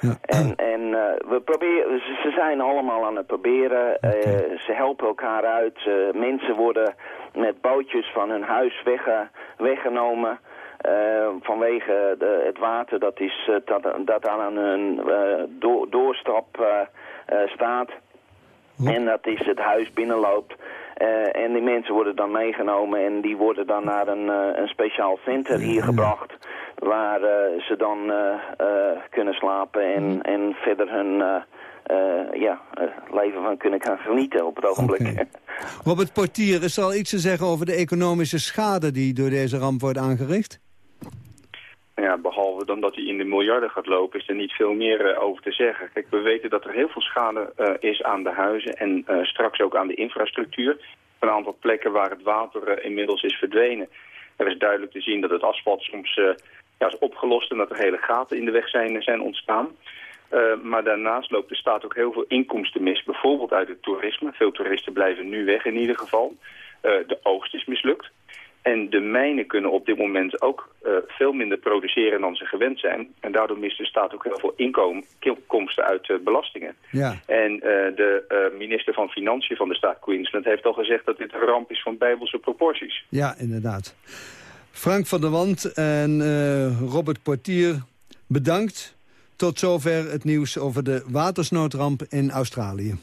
Ja. En, en we proberen, ze zijn allemaal aan het proberen. Okay. ze helpen elkaar uit. mensen worden met bootjes van hun huis wegge, weggenomen. Uh, vanwege de, het water dat, is, uh, dat, dat aan een uh, do doorstap staat. En dat is het huis binnenloopt. en die mensen worden dan meegenomen en die worden dan naar een, een speciaal center hier gebracht. Waar ze dan kunnen slapen en, en verder hun... ja, leven van kunnen gaan genieten op het ogenblik. Okay. Robert Portier, is er al iets te zeggen over de economische schade die door deze ramp wordt aangericht? Ja, behalve dan dat hij in de miljarden gaat lopen, is er niet veel meer uh, over te zeggen. Kijk, we weten dat er heel veel schade uh, is aan de huizen en uh, straks ook aan de infrastructuur. een aantal plekken waar het water eh, inmiddels is verdwenen. Er is duidelijk te zien dat het asfalt soms eh, ja, is opgelost en dat er hele gaten in de weg zijn, zijn ontstaan. Maar daarnaast loopt de staat ook heel veel inkomsten mis. Bijvoorbeeld uit het toerisme. Veel toeristen blijven nu weg in ieder geval. De oogst is mislukt. En de mijnen kunnen op dit moment ook uh, veel minder produceren dan ze gewend zijn. En daardoor mist de staat ook heel veel inkomsten uit belastingen. Ja. En de minister van Financiën van de staat Queensland heeft al gezegd dat dit een ramp is van bijbelse proporties. Ja, inderdaad. Frank van der Wand en Robert Portier, bedankt. Tot zover het nieuws over de watersnoodramp in Australië.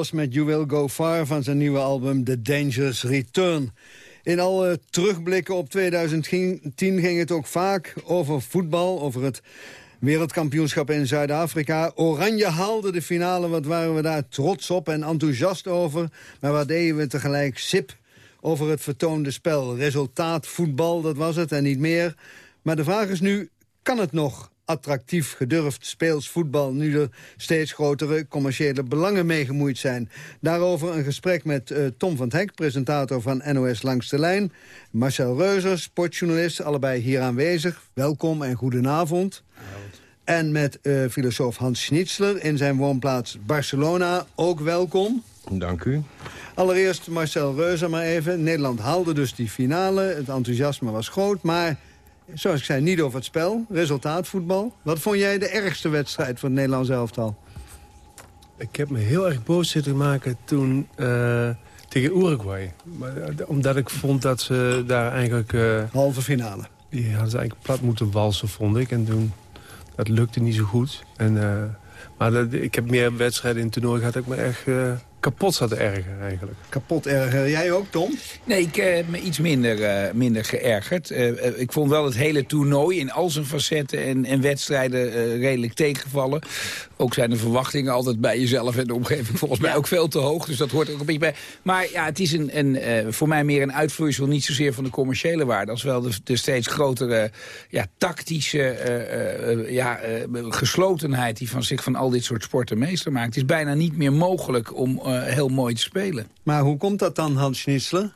Met You Will Go Far van zijn nieuwe album The Dangerous Return. In alle terugblikken op 2010 ging het ook vaak over voetbal, over het wereldkampioenschap in Zuid-Afrika. Oranje haalde de finale, wat waren we daar trots op en enthousiast over. Maar wat deden we tegelijk sip over het vertoonde spel. Resultaat voetbal, dat was het en niet meer. Maar de vraag is nu, kan het nog attractief, gedurfd speels voetbal... nu er steeds grotere commerciële belangen mee gemoeid zijn. Daarover een gesprek met uh, Tom van Hek, presentator van NOS Langs de Lijn... Marcel Reuzer, sportjournalist, allebei hier aanwezig. Welkom en goedenavond. En met uh, filosoof Hans Schnitzler in zijn woonplaats Barcelona. Ook welkom. Dank u. Allereerst Marcel Reuzer maar even. Nederland haalde dus die finale. Het enthousiasme was groot, maar zoals ik zei, niet over het spel. Resultaatvoetbal. Wat vond jij de ergste wedstrijd van het Nederlands elftal? Ik heb me heel erg boos zitten maken toen uh, tegen Uruguay. Maar, uh, omdat ik vond dat ze daar eigenlijk... Uh, Halve finale. Die hadden ze eigenlijk plat moeten walsen, vond ik. En toen, dat lukte niet zo goed. En, maar dat, ik heb meer wedstrijden in het toernooi gehad dat ik me echt kapot zat erger eigenlijk. Kapot erger. Jij ook, Tom? Nee, ik heb me iets minder, uh, minder geërgerd. Uh, ik vond wel het hele toernooi in al zijn facetten en, en wedstrijden uh, redelijk tegengevallen. Ook zijn de verwachtingen altijd bij jezelf en de omgeving volgens mij ook veel te hoog. Dus dat hoort er ook een beetje bij. Maar ja, het is een, een, voor mij meer een uitvloeisel niet zozeer van de commerciële waarde... als wel de, de steeds grotere ja, tactische ja, geslotenheid... die van zich van al dit soort sporten meester maakt. Het is bijna niet meer mogelijk om uh, heel mooi te spelen. Maar hoe komt dat dan, Hans Schnitzler?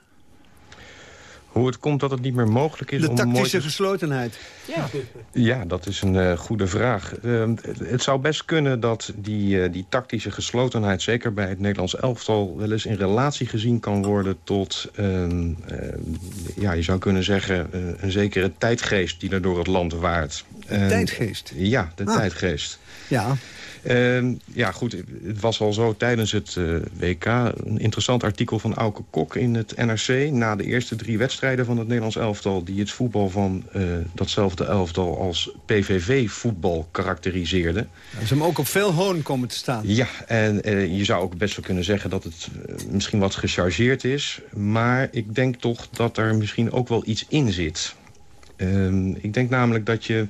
Hoe het komt dat het niet meer mogelijk is de om... De tactische te... geslotenheid. Ja. ja, dat is een uh, goede vraag. Uh, het zou best kunnen dat die, uh, die tactische geslotenheid... zeker bij het Nederlands elftal... wel eens in relatie gezien kan worden tot... Ehm, ja, je zou kunnen zeggen... een zekere tijdgeest die er door het land waart. De tijdgeest? Ja, de ah. tijdgeest. Ja. Uh, ja, goed, het was al zo tijdens het uh, WK. Een interessant artikel van Auke Kok in het NRC... na de eerste drie wedstrijden van het Nederlands elftal... die het voetbal van uh, datzelfde elftal als PVV-voetbal karakteriseerde. Ze hem ook op veel hoon komen te staan. Ja, en je zou ook best wel kunnen zeggen dat het misschien wat gechargeerd is. Maar ik denk toch dat er misschien ook wel iets in zit. Ehm, ik denk namelijk dat je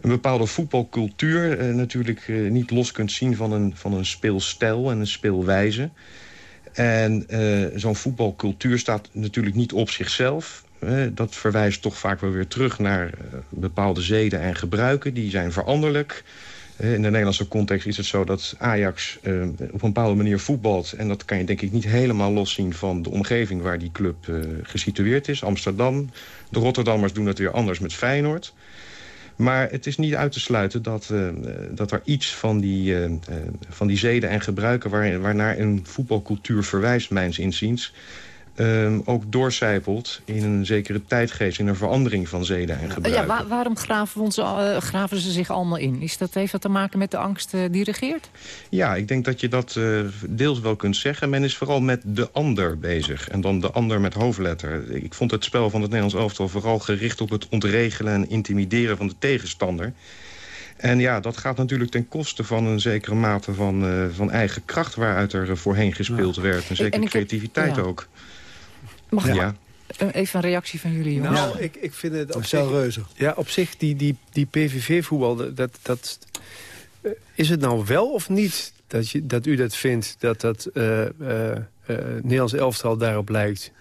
een bepaalde voetbalcultuur uh, natuurlijk uh, niet los kunt zien van een, van een speelstijl en een speelwijze. En uh, zo'n voetbalcultuur staat natuurlijk niet op zichzelf. dat verwijst toch vaak wel weer terug naar bepaalde zeden en gebruiken. Die zijn veranderlijk. in de Nederlandse context is het zo dat Ajax op een bepaalde manier voetbalt. En dat kan je denk ik niet helemaal loszien van de omgeving waar die club gesitueerd is. Amsterdam. De Rotterdammers doen het weer anders met Feyenoord. Maar het is niet uit te sluiten dat, uh, dat er iets van die, uh, van die zeden en gebruiken... Waar, waarnaar een voetbalcultuur verwijst, mijns inziens... Um, ook doorcijpelt in een zekere tijdgeest... in een verandering van zeden en gebruiken. Ja, wa waarom graven, ons, uh, graven ze zich allemaal in? Is dat, heeft dat te maken met de angst uh, die regeert? Ja, ik denk dat je dat uh, deels wel kunt zeggen. Men is vooral met de ander bezig. En dan de ander met hoofdletter. Ik vond het spel van het Nederlands elftal vooral gericht op het ontregelen... en intimideren van de tegenstander... En ja, dat gaat natuurlijk ten koste van een zekere mate van, van eigen kracht... waaruit er voorheen gespeeld ja. werd. Een zekere creativiteit heb, ja. ook. Mag ik ja. even een reactie van jullie, jongens? Nou, ik, ik vind het op zich... Reuze. Ja, op zich, die, die, die PVV-voetbal, dat, dat, uh, is het nou wel of niet dat, je, dat u dat vindt... dat dat uh, uh, Nederlands elftal daarop lijkt?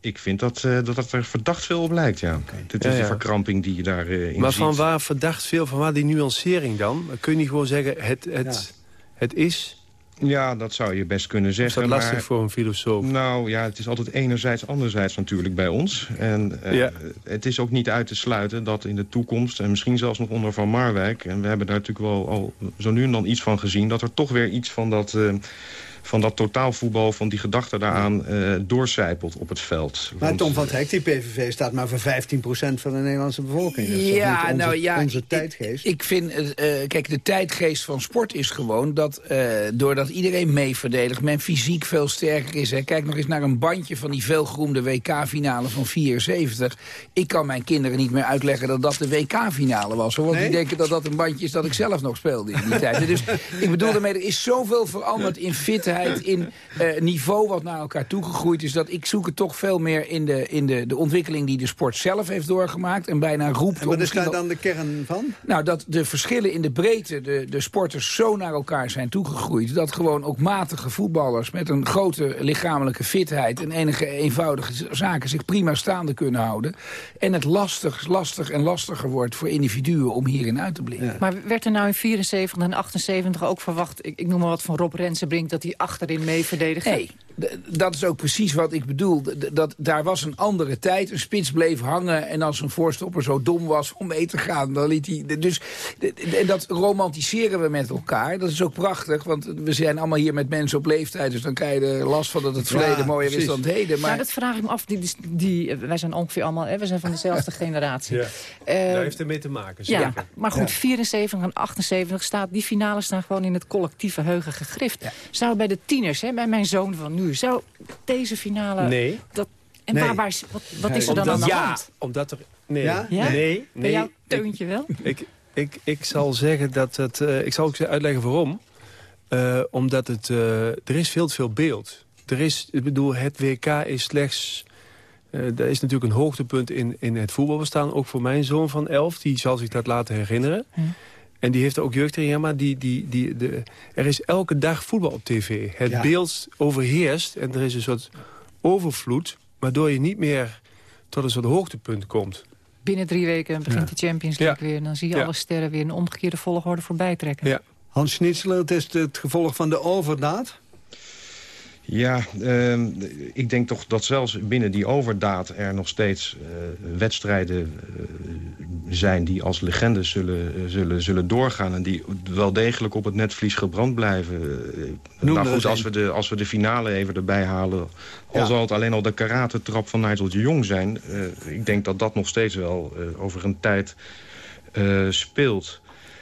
Ik vind dat, uh, dat dat er verdacht veel op lijkt, ja. Okay. Dit is ja, ja. de verkramping die je daarin uh, Maar ziet. van waar verdacht veel, van waar die nuancering dan? Kun je niet gewoon zeggen, het, het, ja. het is... Ja, dat zou je best kunnen zeggen. Is dat lastig maar, voor een filosoof? Nou ja, het is altijd enerzijds, anderzijds natuurlijk bij ons. En uh, ja. het is ook niet uit te sluiten dat in de toekomst... en misschien zelfs nog onder Van Marwijk... en we hebben daar natuurlijk wel al zo nu en dan iets van gezien... dat er toch weer iets van dat... Uh, van dat totaalvoetbal, van die gedachte daaraan uh, doorcijpelt op het veld. Maar Tom van Hek, die PVV staat maar voor 15% van de Nederlandse bevolking. Dus ja, onze, nou ja, onze tijdgeest. Ik, ik vind, uh, kijk, de tijdgeest van sport is gewoon dat uh, doordat iedereen mee verdedigt, men fysiek veel sterker is. Hè. Kijk nog eens naar een bandje van die veelgeroemde WK-finale van 74. Ik kan mijn kinderen niet meer uitleggen dat dat de WK-finale was. Hoor, want nee? die denken dat dat een bandje is dat ik zelf nog speelde in die tijd. Dus ik bedoel daarmee, er is zoveel veranderd in fitheid in eh, niveau wat naar elkaar toegegroeid is. Dat ik zoek het toch veel meer in de, in de, de ontwikkeling die de sport zelf heeft doorgemaakt. En bijna roept... En wat is daar dan de kern van? nou, dat de verschillen in de breedte, de, de sporters zo naar elkaar zijn toegegroeid... dat gewoon ook matige voetballers met een grote lichamelijke fitheid... en enige eenvoudige zaken zich prima staande kunnen houden. En het lastig, lastig en lastiger wordt voor individuen om hierin uit te blinken. Maar werd er nou in 74 en 78 ook verwacht... ik, ik noem maar wat van Rob Rensenbrink... dat hij achterin mee d- dat is ook precies wat ik bedoel. D- Dat, daar was een andere tijd. Een spits bleef hangen en als een voorstopper zo dom was om mee te gaan... dan liet hij... Dus en dat romantiseren we met elkaar. Dat is ook prachtig, want we zijn allemaal hier met mensen op leeftijd... dus dan krijg je er last van dat het verleden Ja, mooier is dan het heden. Maar Maar dat vraag ik me af. Die, die, die- wij zijn ongeveer allemaal... Hè, we zijn van dezelfde generatie. Ja. Eh, Daar heeft het mee te maken, ja, maar goed, Ja. 74 en 78 staat... die finales staan gewoon in het collectieve geheugen gegrift. Zou bij de tieners, hè, bij mijn zoon van nu... zou deze finale... Nee. Dat, en Nee. waar, waar is, wat, wat is er dan Omdat- aan de ja, hand? omdat er... Nee, Ja? Ja? nee, Bij nee. jou, ik- Teuntje wel? Ik, ik, ik zal zeggen dat het... eh, ik zal ook uitleggen waarom. Eh, omdat het... eh, er is veel te veel beeld. Er is, ik bedoel, het WK is slechts... eh dat is natuurlijk een hoogtepunt in, in het voetbalbestaan. Ook voor mijn zoon van elf. Die zal zich dat laten herinneren. En die heeft ook jeugdtrainer, maar die, die, die, de, er is elke dag voetbal op tv. Het Ja. beeld overheerst en er is een soort overvloed... waardoor je niet meer tot een soort hoogtepunt komt. Binnen drie weken begint Ja. de Champions League weer. En dan zie je Ja. alle sterren weer in omgekeerde volgorde voorbij trekken. Ja. Hans Schnitzler, het is het gevolg van de overdaad. Ja, ehm, ik denk toch dat zelfs binnen die overdaad er nog steeds eh, wedstrijden eh, zijn die als legendes zullen, eh, zullen, zullen doorgaan. En die wel degelijk op het netvlies gebrand blijven. Eh, Noem nou goed, als we, de, als we de finale even erbij halen. Al Ja. zal het alleen al de karate-trap van Nigel de Jong zijn. eh, ik denk dat dat nog steeds wel over een tijd speelt.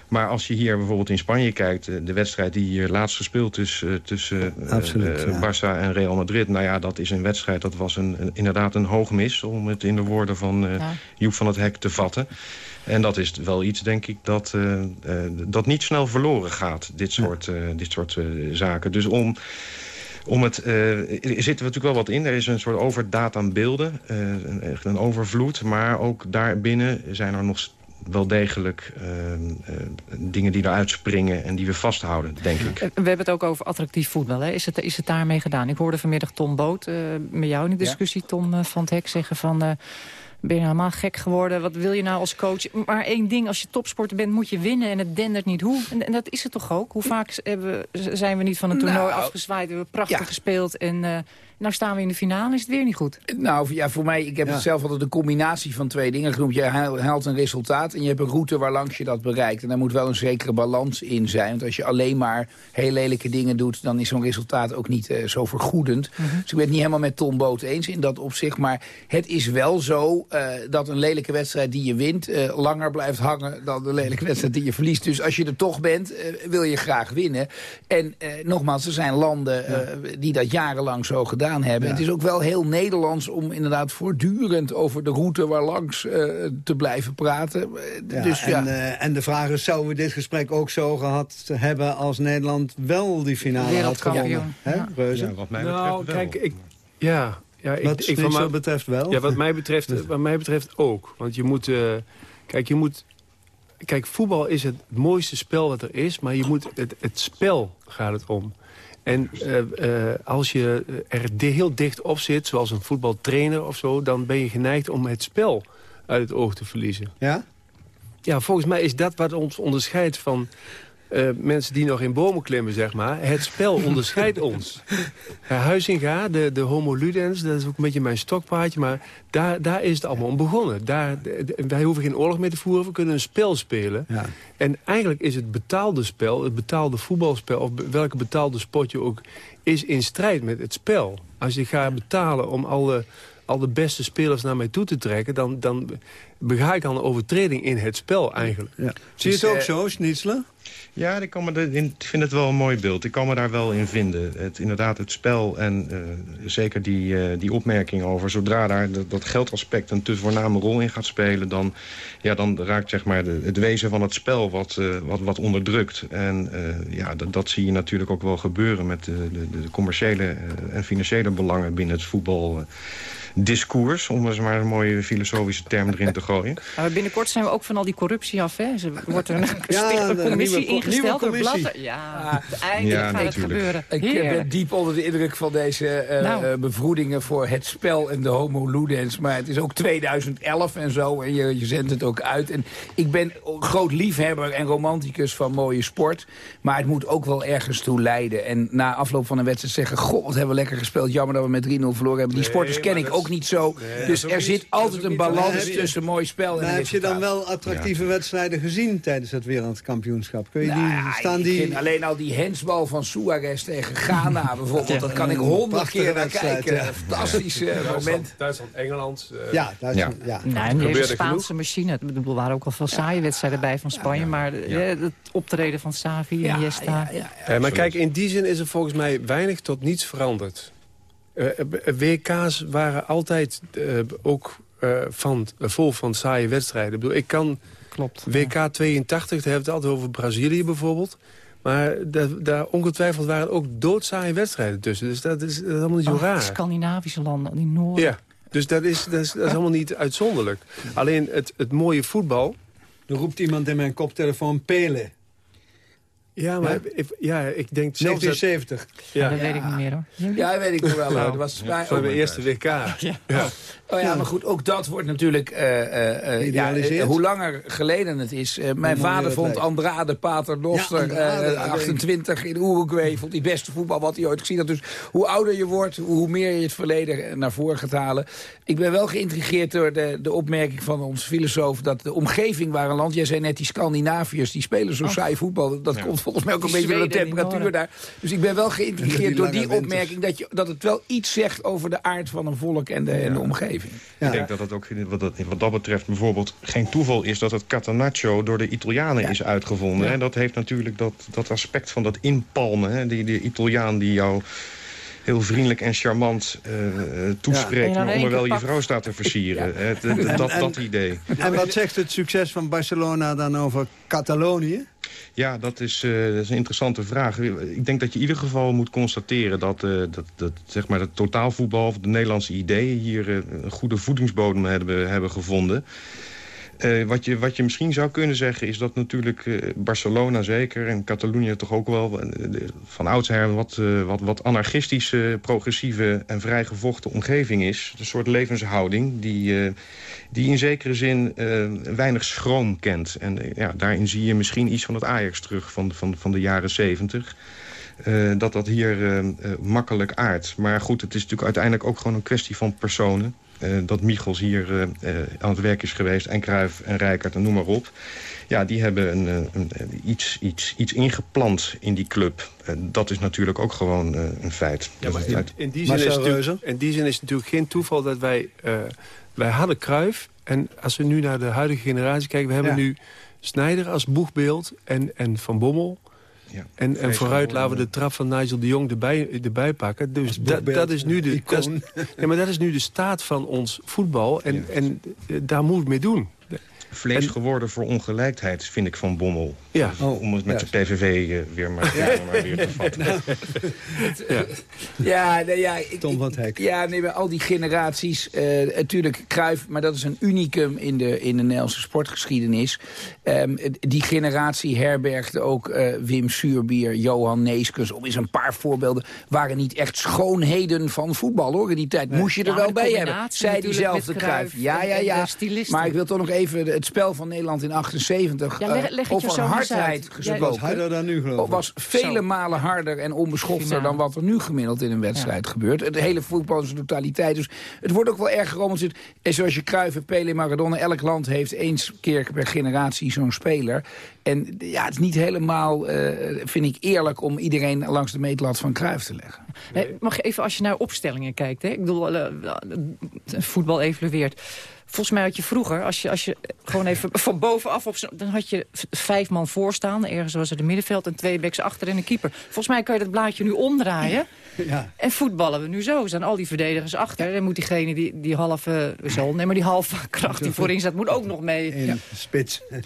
Maar als je hier bijvoorbeeld in Spanje kijkt... eh, de wedstrijd die hier laatst gespeeld is eh, tussen eh, Absoluut, ja. Barça en Real Madrid... nou ja, dat is een wedstrijd, dat was een, een- inderdaad een hoogmis... om het in de woorden van eh, Ja. Joep van het Hek te vatten. En dat is wel iets, denk ik, dat, eh, eh, dat niet snel verloren gaat. Dit soort, eh, dit soort zaken. Dus om... Om het, eh, er zit er natuurlijk wel wat in. Er is een soort overdaad aan beelden. eh, een, echt een overvloed. Maar ook daarbinnen zijn er nog wel degelijk eh, eh, dingen die eruit springen... en die we vasthouden, denk ik. Eh, We hebben het ook over attractief voetbal. Hè? Is, het, is het daarmee gedaan? Ik hoorde vanmiddag Tom Boot eh, met jou in de discussie, Tom van het Hek, zeggen van... eh, ben je nou helemaal gek geworden? Wat wil je nou als coach? Maar één ding, als je topsporter bent, moet je winnen. En het dendert niet hoe. En, en dat is het toch ook? Hoe vaak hebben, we- zijn we niet van een toernooi Nou, afgezwaaid? We hebben prachtig ja. gespeeld. En eh nou staan we in de finale, is het weer niet goed. Nou ja, voor mij, ik heb Ja. het zelf altijd een combinatie van twee dingen genoemd. Je haal- haalt een resultaat en je hebt een route waar langs je dat bereikt. En daar moet wel een zekere balans in zijn. Want als je alleen maar heel lelijke dingen doet... dan is zo'n resultaat ook niet eh, zo vergoedend. Dus ik ben het niet helemaal met Tom Boot eens in dat opzicht. Maar het is wel zo eh, dat een lelijke wedstrijd die je wint... eh, langer blijft hangen dan de lelijke wedstrijd die je verliest. Dus als je er toch bent, wil je graag winnen. En eh, nogmaals, er zijn landen eh, die dat jarenlang zo gedaan hebben. Ja. Het is ook wel heel Nederlands om inderdaad voortdurend over de route waar langs eh, te blijven praten. Eh, Ja, dus ja. en, eh, en de vraag is, zouden we dit gesprek ook zo gehad hebben... als Nederland wel die finale had gewonnen? Hè, Ja. Reuze? Ja, wat mij Nou, betreft wel. kijk, ik... Ja, ja ik, Wat ik, van mij- betreft wel. Ja, wat mij betreft, wat mij betreft ook. Want je moet... kijk, je moet... Kijk, voetbal is het mooiste spel wat er is, maar je moet, het, het spel gaat het om. En eh, eh, als je er heel dicht op zit, zoals een voetbaltrainer of zo... dan ben je geneigd om het spel uit het oog te verliezen. Ja? Ja, volgens mij is dat wat ons onderscheidt van eh, mensen die nog in bomen klimmen, zeg maar. Het spel onderscheidt ons. Ja, Huizinga, de, de homo ludens, dat is ook een beetje mijn stokpaardje... maar daar, daar is het allemaal om begonnen. Daar, wij hoeven geen oorlog meer te voeren, we kunnen een spel spelen. Ja. En eigenlijk is het betaalde spel, het betaalde voetbalspel... of welke betaalde sport je ook, is in strijd met het spel. Als je gaat betalen om alle, al de beste spelers naar mij toe te trekken... dan, dan bega ik al een overtreding in het spel eigenlijk. Ja. Zie je het Dus, ook eh, zo, Schnitzler? Ja, ik, kan me de, vind het wel een mooi beeld. Ik kan me daar wel in vinden. Het, inderdaad, het spel en uh, zeker die, uh, die opmerking over... zodra daar dat, geldaspect een te voorname rol in gaat spelen... dan, ja, dan raakt zeg maar, het wezen van het spel wat, uh, wat, wat onderdrukt. En ja, dat, zie je natuurlijk ook wel gebeuren... met de, de commerciële en financiële belangen binnen het voetbal discours, om eens maar een mooie filosofische term erin te gooien. Maar binnenkort zijn we ook van al die corruptie af, hè? Er wordt er een ja, commissie nieuwe, ingesteld door Blatter. Ja, eindelijk ja, gaat het gebeuren. Ik ben diep onder de indruk van deze uh, nou. bevroedingen voor het spel en de homo ludens. Maar het is ook 2011 en zo, en je, je zendt het ook uit. En ik ben groot liefhebber en romanticus van mooie sport. Maar het moet ook wel ergens toe leiden. En na afloop van een wedstrijd zeggen... goh, wat hebben we lekker gespeeld. Jammer dat we met 3-0 verloren hebben. Die sporters ken ik ook niet zo. dus er zit altijd een balans tussen mooi spel en Maar heb je dan wel attractieve wedstrijden gezien tijdens het wereldkampioenschap? Kun je die, nou staan die... alleen al die hensbal van Suarez tegen Ghana bijvoorbeeld. Dat kan ik honderd keer naar kijken. Fantastisch moment. Duitsland, Engeland. Uh, ja, Duitsland. Ja. ja. Nou, de Spaanse machine. Er waren ook al veel saaie wedstrijden bij van Spanje. Maar het optreden van Savi en Iniesta. maar kijk, in die zin is er volgens mij weinig tot niets veranderd. Eh, eh, WK's waren altijd eh, ook van, vol van saaie wedstrijden. Ik, bedoel, ik kan Klopt, WK 82, daar hebben we het altijd over Brazilië bijvoorbeeld. Maar daar, ongetwijfeld waren ook doodzaaie wedstrijden tussen. Dus dat is, dat is allemaal niet zo oh, raar. Scandinavische landen, die Noorden. Ja, dus dat is, dat is, dat is allemaal niet uitzonderlijk. Alleen het, het mooie voetbal... Er roept iemand in mijn koptelefoon Pele. Ja, maar ja? Ik, ja, ik denk 1970. Ja. dat weet ik niet meer hoor. Ja, dat weet ik nog wel. Nou, dat was bij ja, de eerste WK. Ja. Oh ja, maar goed, ook dat wordt natuurlijk... Uh, uh, ja, hoe langer geleden het is. mijn vader vond Andrade Pater Noster, 28 in Uruguay... vond die beste voetbal wat hij ooit gezien had. Dus hoe ouder je wordt, hoe meer je het verleden naar voren gaat halen. Ik ben wel geïntrigeerd door de, de opmerking van ons filosoof... dat de omgeving waar een land... Jij zei net, die Scandinaviërs, die spelen zo saai voetbal. Dat komt volgens mij ook een beetje door de temperatuur daar. Dus ik ben wel geïntrigeerd door die opmerking... Dat, je, dat het wel iets zegt over de aard van een volk en de, en de omgeving. Ik denk dat het ook wat dat, wat dat betreft bijvoorbeeld geen toeval is... dat het catenaccio door de Italianen is uitgevonden. Hè? Dat heeft natuurlijk dat, dat aspect van dat inpalmen. Hè? Die, die Italiaan die jou heel vriendelijk en charmant uh, toespreekt... maar onderwijl je vrouw staat te versieren. Het, dat, dat idee. En wat zegt het succes van Barcelona dan over Catalonië? Ja, dat is, uh, dat is een interessante vraag. Ik denk dat je in ieder geval moet constateren... dat, uh, dat, dat zeg maar het totaalvoetbal, de Nederlandse ideeën... hier uh, een goede voedingsbodem hebben, hebben gevonden. Uh, wat, je, wat je misschien zou kunnen zeggen is dat natuurlijk uh, Barcelona zeker... en Catalonië toch ook wel uh, van oudsher wat, wat, wat anarchistische, progressieve en vrijgevochten omgeving is. Een soort levenshouding die, die in zekere zin weinig schroom kent. En ja, daarin zie je misschien iets van het Ajax terug van, van, van de jaren zeventig. dat dat hier makkelijk aardt. Maar goed, het is natuurlijk uiteindelijk ook gewoon een kwestie van personen. Uh, dat Michels hier uh, aan het werk is geweest... en Kruijf en Rijkaard en noem maar op. Ja, die hebben een, een, een iets, iets, iets ingeplant in die club. dat is natuurlijk ook gewoon een feit. Ja, maar in, in, die zin is het in die zin is het natuurlijk geen toeval dat wij... wij hadden Kruijf en als we nu naar de huidige generatie kijken... we hebben nu Snijder als boegbeeld en, en Van Bommel... Ja, en, en vooruit laten we de trap van Nigel de Jong erbij, erbij pakken. Dus dat, dat, is nu de, dat is, ja, maar dat is nu de staat van ons voetbal. En, en eh, daar moet ik mee doen vlees geworden voor ongelijkheid, vind ik van Bommel. Ja. Oh, om het met de PVV uh, eh, weer, maar, ja. maar, weer te vatten. Nou, ja, ja, nee, ja ik, Tom van Hek. Ja, nee, maar al die generaties. Uh, natuurlijk, Kruif, maar dat is een unicum in de, in de Nederlandse sportgeschiedenis. Um, die generatie herbergde ook uh, Wim Suurbier, Johan Neeskens, om eens een paar voorbeelden. Waren niet echt schoonheden van voetbal, hoor. In die tijd moest je er wel bij hebben. Zij diezelfde Kruif. Ja, ja, ja. Maar ik wil toch nog even het spel van Nederland in 78... Ja, leg, leg over hardheid gesproken. dan nu, geloof ik. was vele malen harder en onbeschofter dan wat er nu gemiddeld in een wedstrijd gebeurt. Het hele voetbal is een totaliteit. Dus het wordt ook wel erg geromantiseerd. En zoals je Cruijff, Pele, Maradona... elk land heeft eens keer per generatie zo'n speler. En ja, het is niet helemaal, uh, vind ik, eerlijk om iedereen langs de meetlat van Cruijff te leggen. Mag je even, als je naar opstellingen kijkt, hè? ik bedoel, uh, voetbal evolueert. Volgens mij had je vroeger, als je, als je gewoon even van bovenaf op dan had je vijf man voorstaan. Ergens was het een middenveld en twee backs achter en een keeper. Volgens mij kan je dat blaadje nu omdraaien. Ja. En voetballen we nu zo. Er zijn al die verdedigers achter. En moet diegene die, die halve zo, nee, maar die halve kracht die voorin staat, moet ook nog mee. In spits. Ja.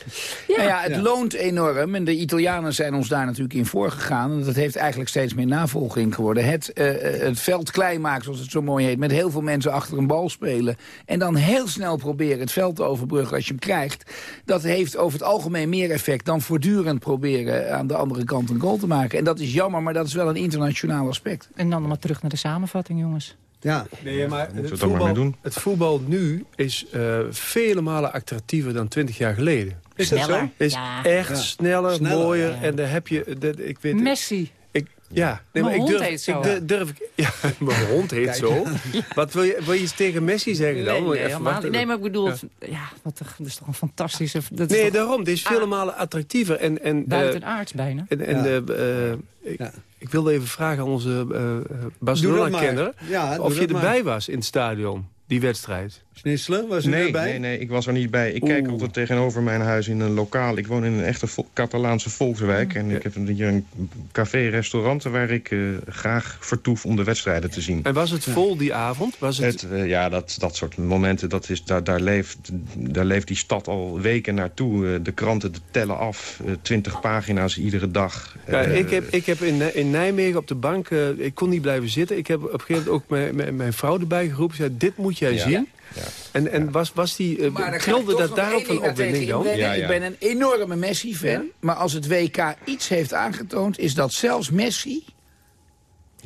Nou ja, het Ja. loont enorm. En de Italianen zijn ons daar natuurlijk in voorgegaan. En dat heeft eigenlijk steeds meer navolging geworden. Het, eh, het veld klein maken, zoals het zo mooi heet. Met heel veel mensen achter een bal spelen. En dan heel snel proberen het veld te overbruggen als je hem krijgt. Dat heeft over het algemeen meer effect dan voortdurend proberen aan de andere kant een goal te maken. En dat is jammer, maar dat is wel een internationaal aspect. En dan maar terug naar de samenvatting, jongens. Ja. Nee, maar het het dan maar voetbal, doen. het voetbal nu is eh, vele malen attractiever dan 20 jaar geleden. Is dat zo? Is Ja. echt Ja. sneller, Sneller, mooier. ja. En daar heb je... Dat, ik weet, Messi. Ik, ja, nee, Mijn maar ik hond durf, heet zo. Ik durf, durf ik, ja, mijn hond heet Kijk. zo. Wat wil je, wil je tegen Messi zeggen dan? Nee, nee, even wachten. nee, maar ik bedoel, Ja. ja, wat dat is toch een fantastische... Dat is Nee, toch daarom. Dit is vele malen attractiever. En, en, eh, buitenaards bijna. En, en Ja. eh, ik, Ja. ik wilde even vragen aan onze dat Barcelona-kenner... Ja, of je maar. erbij was in het stadion, die wedstrijd. Schnitzler, was u Nee, erbij? nee, nee, ik was er niet bij. Ik kijk altijd tegenover mijn huis in een lokaal. Ik woon in een echte vo- Catalaanse volkswijk. En ik heb hier een café-restaurant waar ik eh, graag vertoef om de wedstrijden te zien. En was het vol die avond? Was het... Het, eh, ja, dat, dat soort momenten, dat is, daar, daar, leeft, daar leeft die stad al weken naartoe. Eh, de kranten tellen af, twintig pagina's iedere dag. Ja, ik heb, ik heb in, in Nijmegen op de bank, eh, ik kon niet blijven zitten. Ik heb op een gegeven moment ook mijn, mijn, mijn vrouw erbij geroepen. Zei, dit moet jij Ja. zien. Ja. En, en was, was die, trilde toch dat daarop van tegen opwinding dan? inbrengen. Ja, ja. Ik ben een enorme Messi-fan. Maar als het WK iets heeft aangetoond... is dat zelfs Messi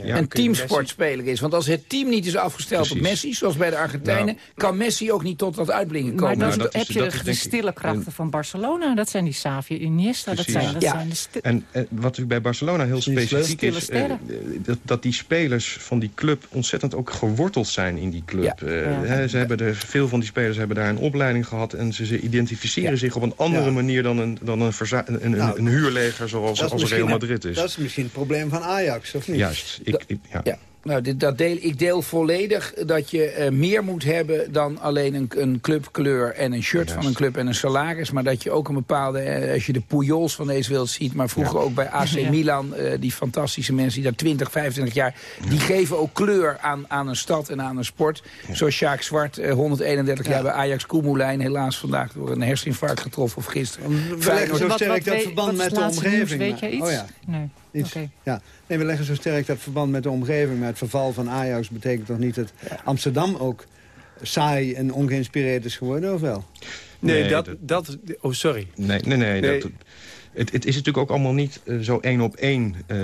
Ja, een teamsportspeler is. Want als het team niet is afgesteld op. Messi, zoals bij de Argentijnen... Nou. kan Messi ook niet tot dat uitblinken Maar komen. dan Nou, dat is- heb je dat de, de stille krachten van Barcelona. Dat zijn die Xavi, Iniesta. Dat Precies. zijn, dat Ja. zijn de sti- En eh, wat natuurlijk bij Barcelona heel specifiek is... sterren. eh, dat, dat die spelers van die club ontzettend ook geworteld zijn in die club. Ja. Eh, ze hebben er, veel van die spelers hebben daar een opleiding gehad... en ze, ze identificeren Ja. zich op een andere Ja. manier dan een, dan een, Nou, een huurleger zoals dat als Real Madrid is. Dat is misschien het probleem van Ajax, of niet? Juist. Ik, ik- ja. Ja. Nou, dit, dat deel, ik deel volledig dat je eh, meer moet hebben dan alleen een, een clubkleur en een shirt van een club en een salaris. Maar dat je ook een bepaalde, eh, als je de Pujols van deze wereld ziet, maar vroeger ook bij AC Ja. Milan, eh, die fantastische mensen die daar 20, 25 jaar, die geven ook kleur aan, aan een stad en aan een sport. Zoals Sjaak Zwart, eh, 131 jaar bij Ajax Koemoelijn, helaas vandaag door een herseninfarct getroffen of gisteren. We leggen zo sterk dat verband met de nieuws? omgeving. Weet jij iets? Oh ja. Nee. Iets. Ja. Nee, we leggen zo sterk dat verband met de omgeving. Maar het verval van Ajax betekent toch niet dat Amsterdam ook saai en ongeïnspireerd is geworden, of wel? Nee, dat- dat... Oh, sorry. Nee, nee, nee. Nee. Dat, het, het is natuurlijk ook allemaal niet eh, zo één op één eh,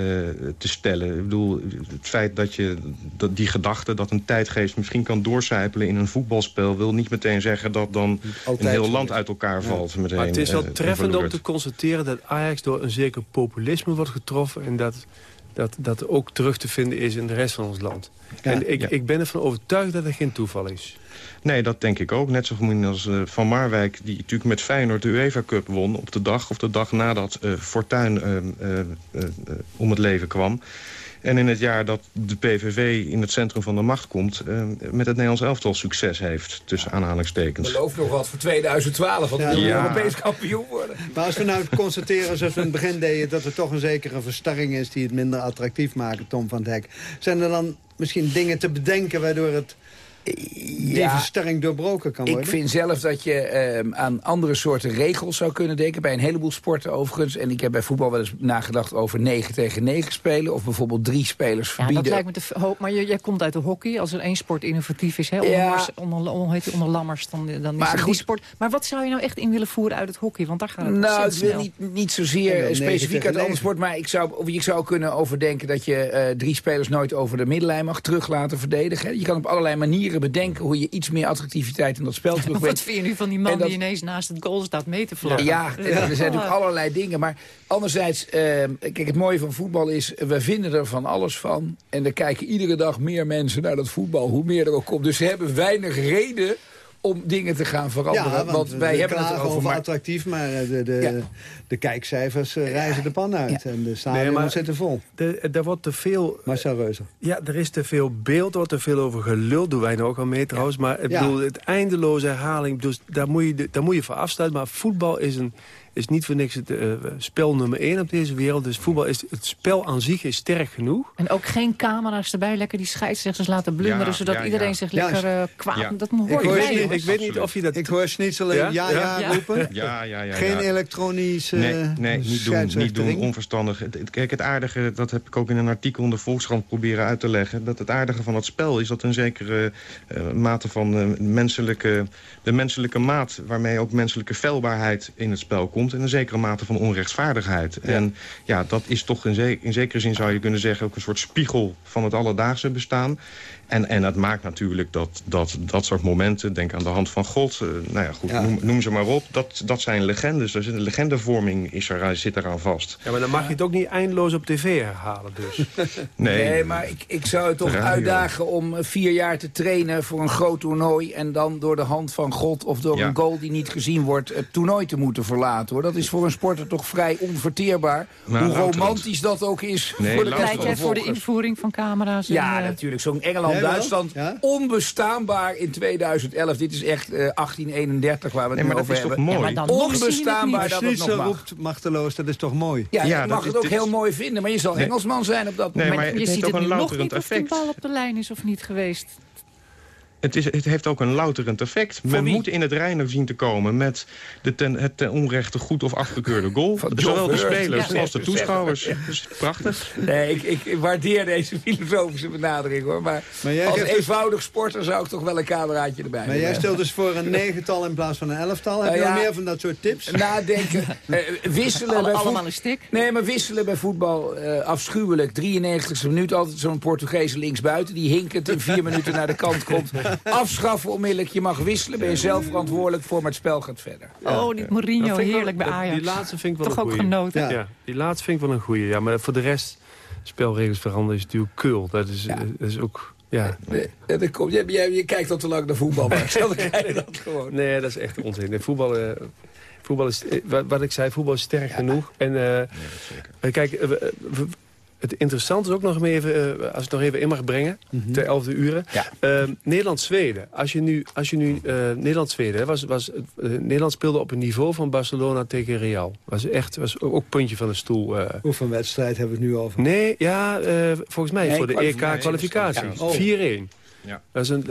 te stellen. Ik bedoel, het feit dat je dat die gedachte dat een tijdgeest misschien kan doorcijpelen in een voetbalspel... wil niet meteen zeggen dat dan Altijd een heel land uit elkaar valt. Meteen, Maar het is wel eh, treffend om te constateren dat Ajax door een zeker populisme wordt getroffen... en dat dat, dat ook terug te vinden is in de rest van ons land. Ja, en ik, ja. ik ben ervan overtuigd dat het geen toeval is. Nee, dat denk ik ook. Net zo goed als eh, Van Marwijk, die natuurlijk met Feyenoord de UEFA Cup won... op de dag of de dag nadat eh Fortuyn eh, eh, eh, eh, om het leven kwam. En in het jaar dat de PVV in het centrum van de macht komt... met het Nederlands elftal succes heeft, tussen aanhalingstekens. Beloof nog wat voor 2012, want we Ja. Europees kampioen worden. Maar als we nou constateren, zoals we in het begin deden... dat er toch een zekere verstarring is die het minder attractief maken, Tom van het Hek. Zijn er dan misschien dingen te bedenken waardoor het, die Ja. verstarring doorbroken kan worden? Ik vind zelf dat je ehm, aan andere soorten regels zou kunnen denken. Bij een heleboel sporten overigens. En ik heb bij voetbal wel eens nagedacht over 9 tegen 9 spelen. Of bijvoorbeeld drie spelers Ja, verbieden. dat lijkt me te. Maar je- jij komt uit de hockey. Als er één sport innovatief is, hè, onder, Ja. Mars- onder, onder, heet die, onder Lammers, dan, dan Maar is het die goed. sport. Maar wat zou je nou echt in willen voeren uit het hockey? Want daar gaat het Nou, ik wil niet, niet Ja, zozeer specifiek uit een andere negen. sport. Maar ik zou, of je zou kunnen overdenken dat je eh, drie spelers nooit over de middenlijn mag terug laten verdedigen. hè. Je kan op allerlei manieren bedenken hoe je iets meer attractiviteit in dat spel terug Wat vind je nu van die man dat- die ineens naast het goal staat mee te vlaggen? Ja, er zijn natuurlijk allerlei dingen. Maar anderzijds, eh, kijk, het mooie van voetbal is... we vinden er van alles van. En er kijken iedere dag meer mensen naar dat voetbal. Hoe meer er ook komt. Dus ze hebben weinig reden om dingen te gaan veranderen. Ja, want, wij hebben het erover. over Maar attractief, maar eh, de, de, Ja. de kijkcijfers eh, reizen de pan uit. En de stadions Nee, maar- vol. De- Er wordt te veel... Marcel Reuzer. Ja, er is te veel beeld, er wordt te veel over gelul. Doen wij nou ook al mee trouwens. Maar ik Ja. bedoel, het eindeloze herhaling, dus daar, moet je, daar moet je voor afsluiten. Maar voetbal is, een, is niet voor niks het eh, spel nummer één op deze wereld. Dus voetbal is, het spel aan zich is sterk genoeg. En ook geen camera's erbij, lekker die scheidsrechters laten blunderen... Ja, zodat ja, iedereen ja. zich Ja, lekker eh, kwaad... ja. Dat hoor Ik je hoor bij, hoor. Ik weet niet of je dat... Ik hoor Schnitzel ja, Ja? ja, Ja? roepen. Ja, ja, ja. Geen ja. elektronische Nee, nee niet, doen, niet doen, onverstandig. Het- het- Kijk, het aardige, dat heb ik ook in een artikel in de Volkskrant proberen uit te leggen... dat het aardige van het spel is dat een zekere eh, mate van menselijke... de menselijke maat waarmee ook menselijke feilbaarheid in het spel komt... en een zekere mate van onrechtvaardigheid. En ja, dat is toch in, in zekere zin zou je kunnen zeggen... ook een soort spiegel van het alledaagse bestaan... En, en dat maakt natuurlijk dat, dat dat soort momenten, denk aan de hand van God... eh, nou ja, goed, Ja. Noem, noem ze maar op, dat, dat zijn legendes. Er zit een legendevorming is er, zit eraan vast. Ja, maar dan mag je het ook niet eindeloos op tv herhalen dus. Nee, Nee, maar ik, ik zou het toch Radio. uitdagen om eh, vier jaar te trainen voor een groot toernooi... en dan door de hand van God of door Ja. een goal die niet gezien wordt... het toernooi te moeten verlaten. hoor. Dat is voor een sporter toch vrij onverteerbaar. Nou, Hoe romantisch dat ook is Nee, voor de voor de invoering van camera's? en, Ja, eh, natuurlijk. Zo'n Jij Ja? Onbestaanbaar in 2011. Dit is echt eh, 1831 waar we het Nee, nu maar dat over is toch hebben. mooi? Maar Onbestaanbaar dat het nog mag. roept machteloos, dat is toch mooi? Ja, Ja, je mag het ook heel mooi vinden, maar je zal Nee. Engelsman zijn op dat Nee, moment. maar je ziet ook het nu nog niet of de bal op de lijn is of niet geweest. Het, is, het heeft ook een louterend effect. Men wie? moet in het reinen zien te komen met de ten, het ten onrechte goed of afgekeurde goal. Van Zowel de spelers Ja. als de toeschouwers. Dat is prachtig. Nee, ik, ik waardeer deze filosofische benadering hoor. Maar, Maar jij als geeft dus- eenvoudig sporter zou ik toch wel een cameraatje erbij Maar jij stelt dus voor een negental in plaats van een elftal. Heb Nou je ja. meer van dat soort tips? Nadenken, eh, wisselen Alle- bij voet- allemaal een stik. Nee, maar wisselen bij voetbal eh, afschuwelijk. 93e minuut altijd zo'n Portugese linksbuiten... die hinkend in vier minuten naar de kant komt. Afschaffen onmiddellijk. Je mag wisselen, ben je zelf verantwoordelijk voor... maar het spel gaat verder. Oh, die Mourinho, Dat wel- heerlijk bij dat- Ajax. Die laatste vind ik wel Toch een ook goeie. genoten. Ja. Ja. die laatste vind ik wel een goeie. Ja, maar voor de rest, spelregels veranderen is natuurlijk kul. Dat is, dat is ook... Ja. Nee, en dan kom, je, je, je kijkt al te lang naar voetbal, maar je dat gewoon. Nee, dat is echt onzin. Nee, voetbal, eh, voetbal is, eh, wat, wat ik zei, voetbal is sterk genoeg. En eh, eh, kijk, eh, het interessante is ook nog even, eh, als ik het nog even in mag brengen, ter 11 uren. Ja. Eh, Nederland-Zweden. Als je nu, als je nu eh, Nederland-Zweden, was, was, eh, Nederland speelde op een niveau van Barcelona tegen Real. Was echt, was ook, puntje van de stoel. eh. Oefenwedstrijd hebben we het nu over. Nee, ja, eh, volgens mij Nee, voor de kwalificatie. EK-kwalificatie. Ja. Oh. 4-1. Ja. Dat is een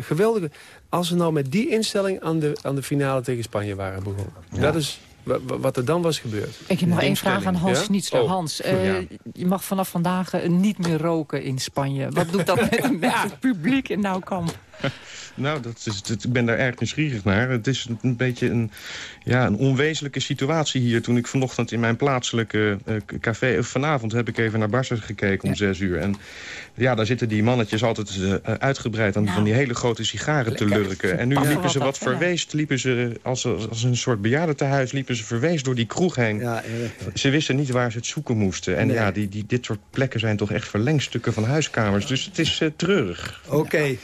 geweldige... Als ze nou met die instelling aan de, aan de finale tegen Spanje waren begonnen. Dat is wat er dan was gebeurd. Ik heb nog één vraag aan Hans Ja? Schnitzler. Oh, Hans, eh, ja. je mag vanaf vandaag eh, niet meer roken in Spanje. Wat doet dat met, met het publiek in Noukamp? Nou, dat is, dat, ik ben daar erg nieuwsgierig naar. Het is een, een beetje een, ja, een onwezenlijke situatie hier. Toen ik vanochtend in mijn plaatselijke eh, café... of vanavond heb ik even naar Barca gekeken om zes uur. En ja, daar zitten die mannetjes altijd eh, uitgebreid... aan van die hele grote sigaren te lurken. En nu liepen ze wat verweest. Liepen ze als, als een soort bejaardentehuis... liepen ze verweest door die kroeg heen. Ja. Ze wisten niet waar ze het zoeken moesten. En Nee. ja, die, die, dit soort plekken zijn toch echt verlengstukken van huiskamers. Dus het is eh, treurig. Oké.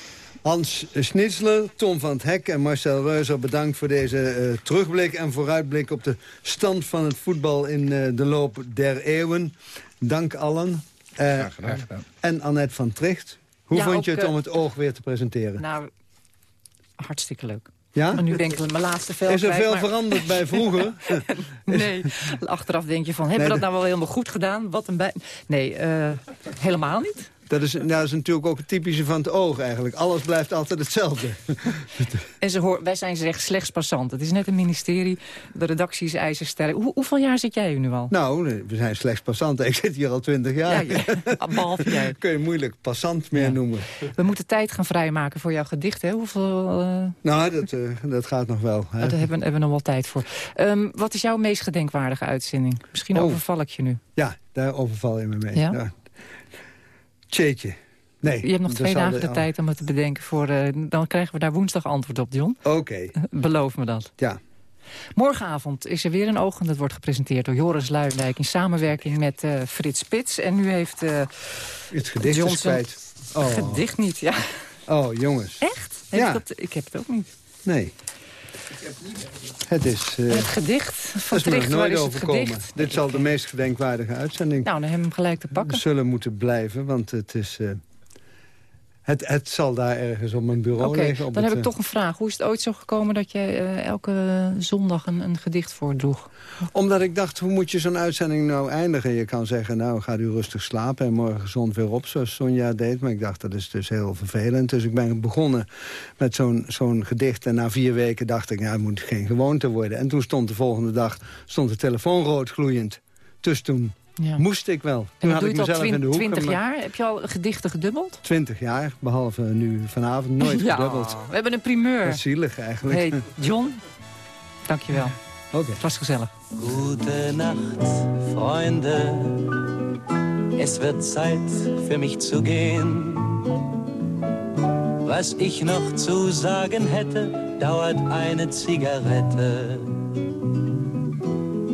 Hans Schnitzler, Tom van het Hek en Marcel Reuzer... bedankt voor deze eh, terugblik en vooruitblik... op de stand van het voetbal in eh, de loop der eeuwen. Dank allen. Eh, Graag gedaan. en Annette van Tricht. Hoe Ja, vond je het om het oog weer te presenteren? Nou, hartstikke leuk. ja? En nu denk ik, mijn laatste veld Is er veel maar- veranderd bij vroeger? Nee, achteraf denk je van, hebben we Nee, dat nou wel helemaal goed gedaan? Wat een bij... Nee, eh, helemaal niet. Dat is, nou, dat is natuurlijk ook het typische van het oog eigenlijk. Alles blijft altijd hetzelfde. En ze hoor, wij zijn echt slechts passant. Het is net een ministerie, de redactie is ijzersterk. Hoe, hoeveel jaar zit jij hier nu al? Nou, we zijn slechts passanten. Ik zit hier al twintig jaar. Ja, ja, behalve jij. Kun je moeilijk passant meer Ja. noemen. We moeten tijd gaan vrijmaken voor jouw gedicht. Hè? Hoeveel, eh, Nou, dat, eh, dat gaat nog wel. Hè? Daar hebben, we- hebben we nog wel tijd voor. Ehm, wat is jouw meest gedenkwaardige uitzending? Misschien Oh. overval ik je nu. Ja, daar overval je me mee. Ja? Tjeetje. Nee. Je hebt nog twee dagen de tijd om het te bedenken. Voor, eh, dan krijgen we daar woensdag antwoord op, John. Oké, Beloof me dat. ja. Morgenavond is er weer een oog en dat wordt gepresenteerd door Joris Luijendijk... in samenwerking met eh, Frits Spits. En nu heeft eh Het gedicht Johnson-. Oh. gedicht niet, ja. oh, jongens. Echt? Heeft Ja. dat, ik heb het ook niet. Nee. Het is... Uh, het gedicht van is nog nooit overkomen. Gedicht? Dit zal de meest gedenkwaardige uitzending... Nou, dan hebben we hem gelijk te pakken. We zullen moeten blijven, want het is... Uh, het, het zal daar ergens op mijn bureau okay, liggen. Op dan heb ik toch een vraag. Hoe is het ooit zo gekomen dat je uh, elke zondag een, een, gedicht voordroeg? Omdat ik dacht, hoe moet je zo'n uitzending nou eindigen? Je kan zeggen, nou, gaat u rustig slapen en morgen gezond weer op, zoals Sonja deed. Maar ik dacht, dat is dus heel vervelend. Dus ik ben begonnen met zo'n zo'n gedicht. En na vier weken dacht ik, nou, het moet geen gewoonte worden. En toen stond de volgende dag stond de telefoon rood gloeiend. Dus toen ja. Moest ik wel. Toen had ik mezelf in de hoek. 20 jaar? Heb je al gedichten gedubbeld? 20 jaar, behalve nu vanavond nooit ja, gedubbeld. We hebben een primeur. Dat is zielig eigenlijk. Hey, John, dankjewel. Oké. Okay. Het was gezellig. Gute Nacht, Freunde. Es wird Zeit für mich zu gehen. Was ich noch zu sagen hätte, dauert eine Zigarette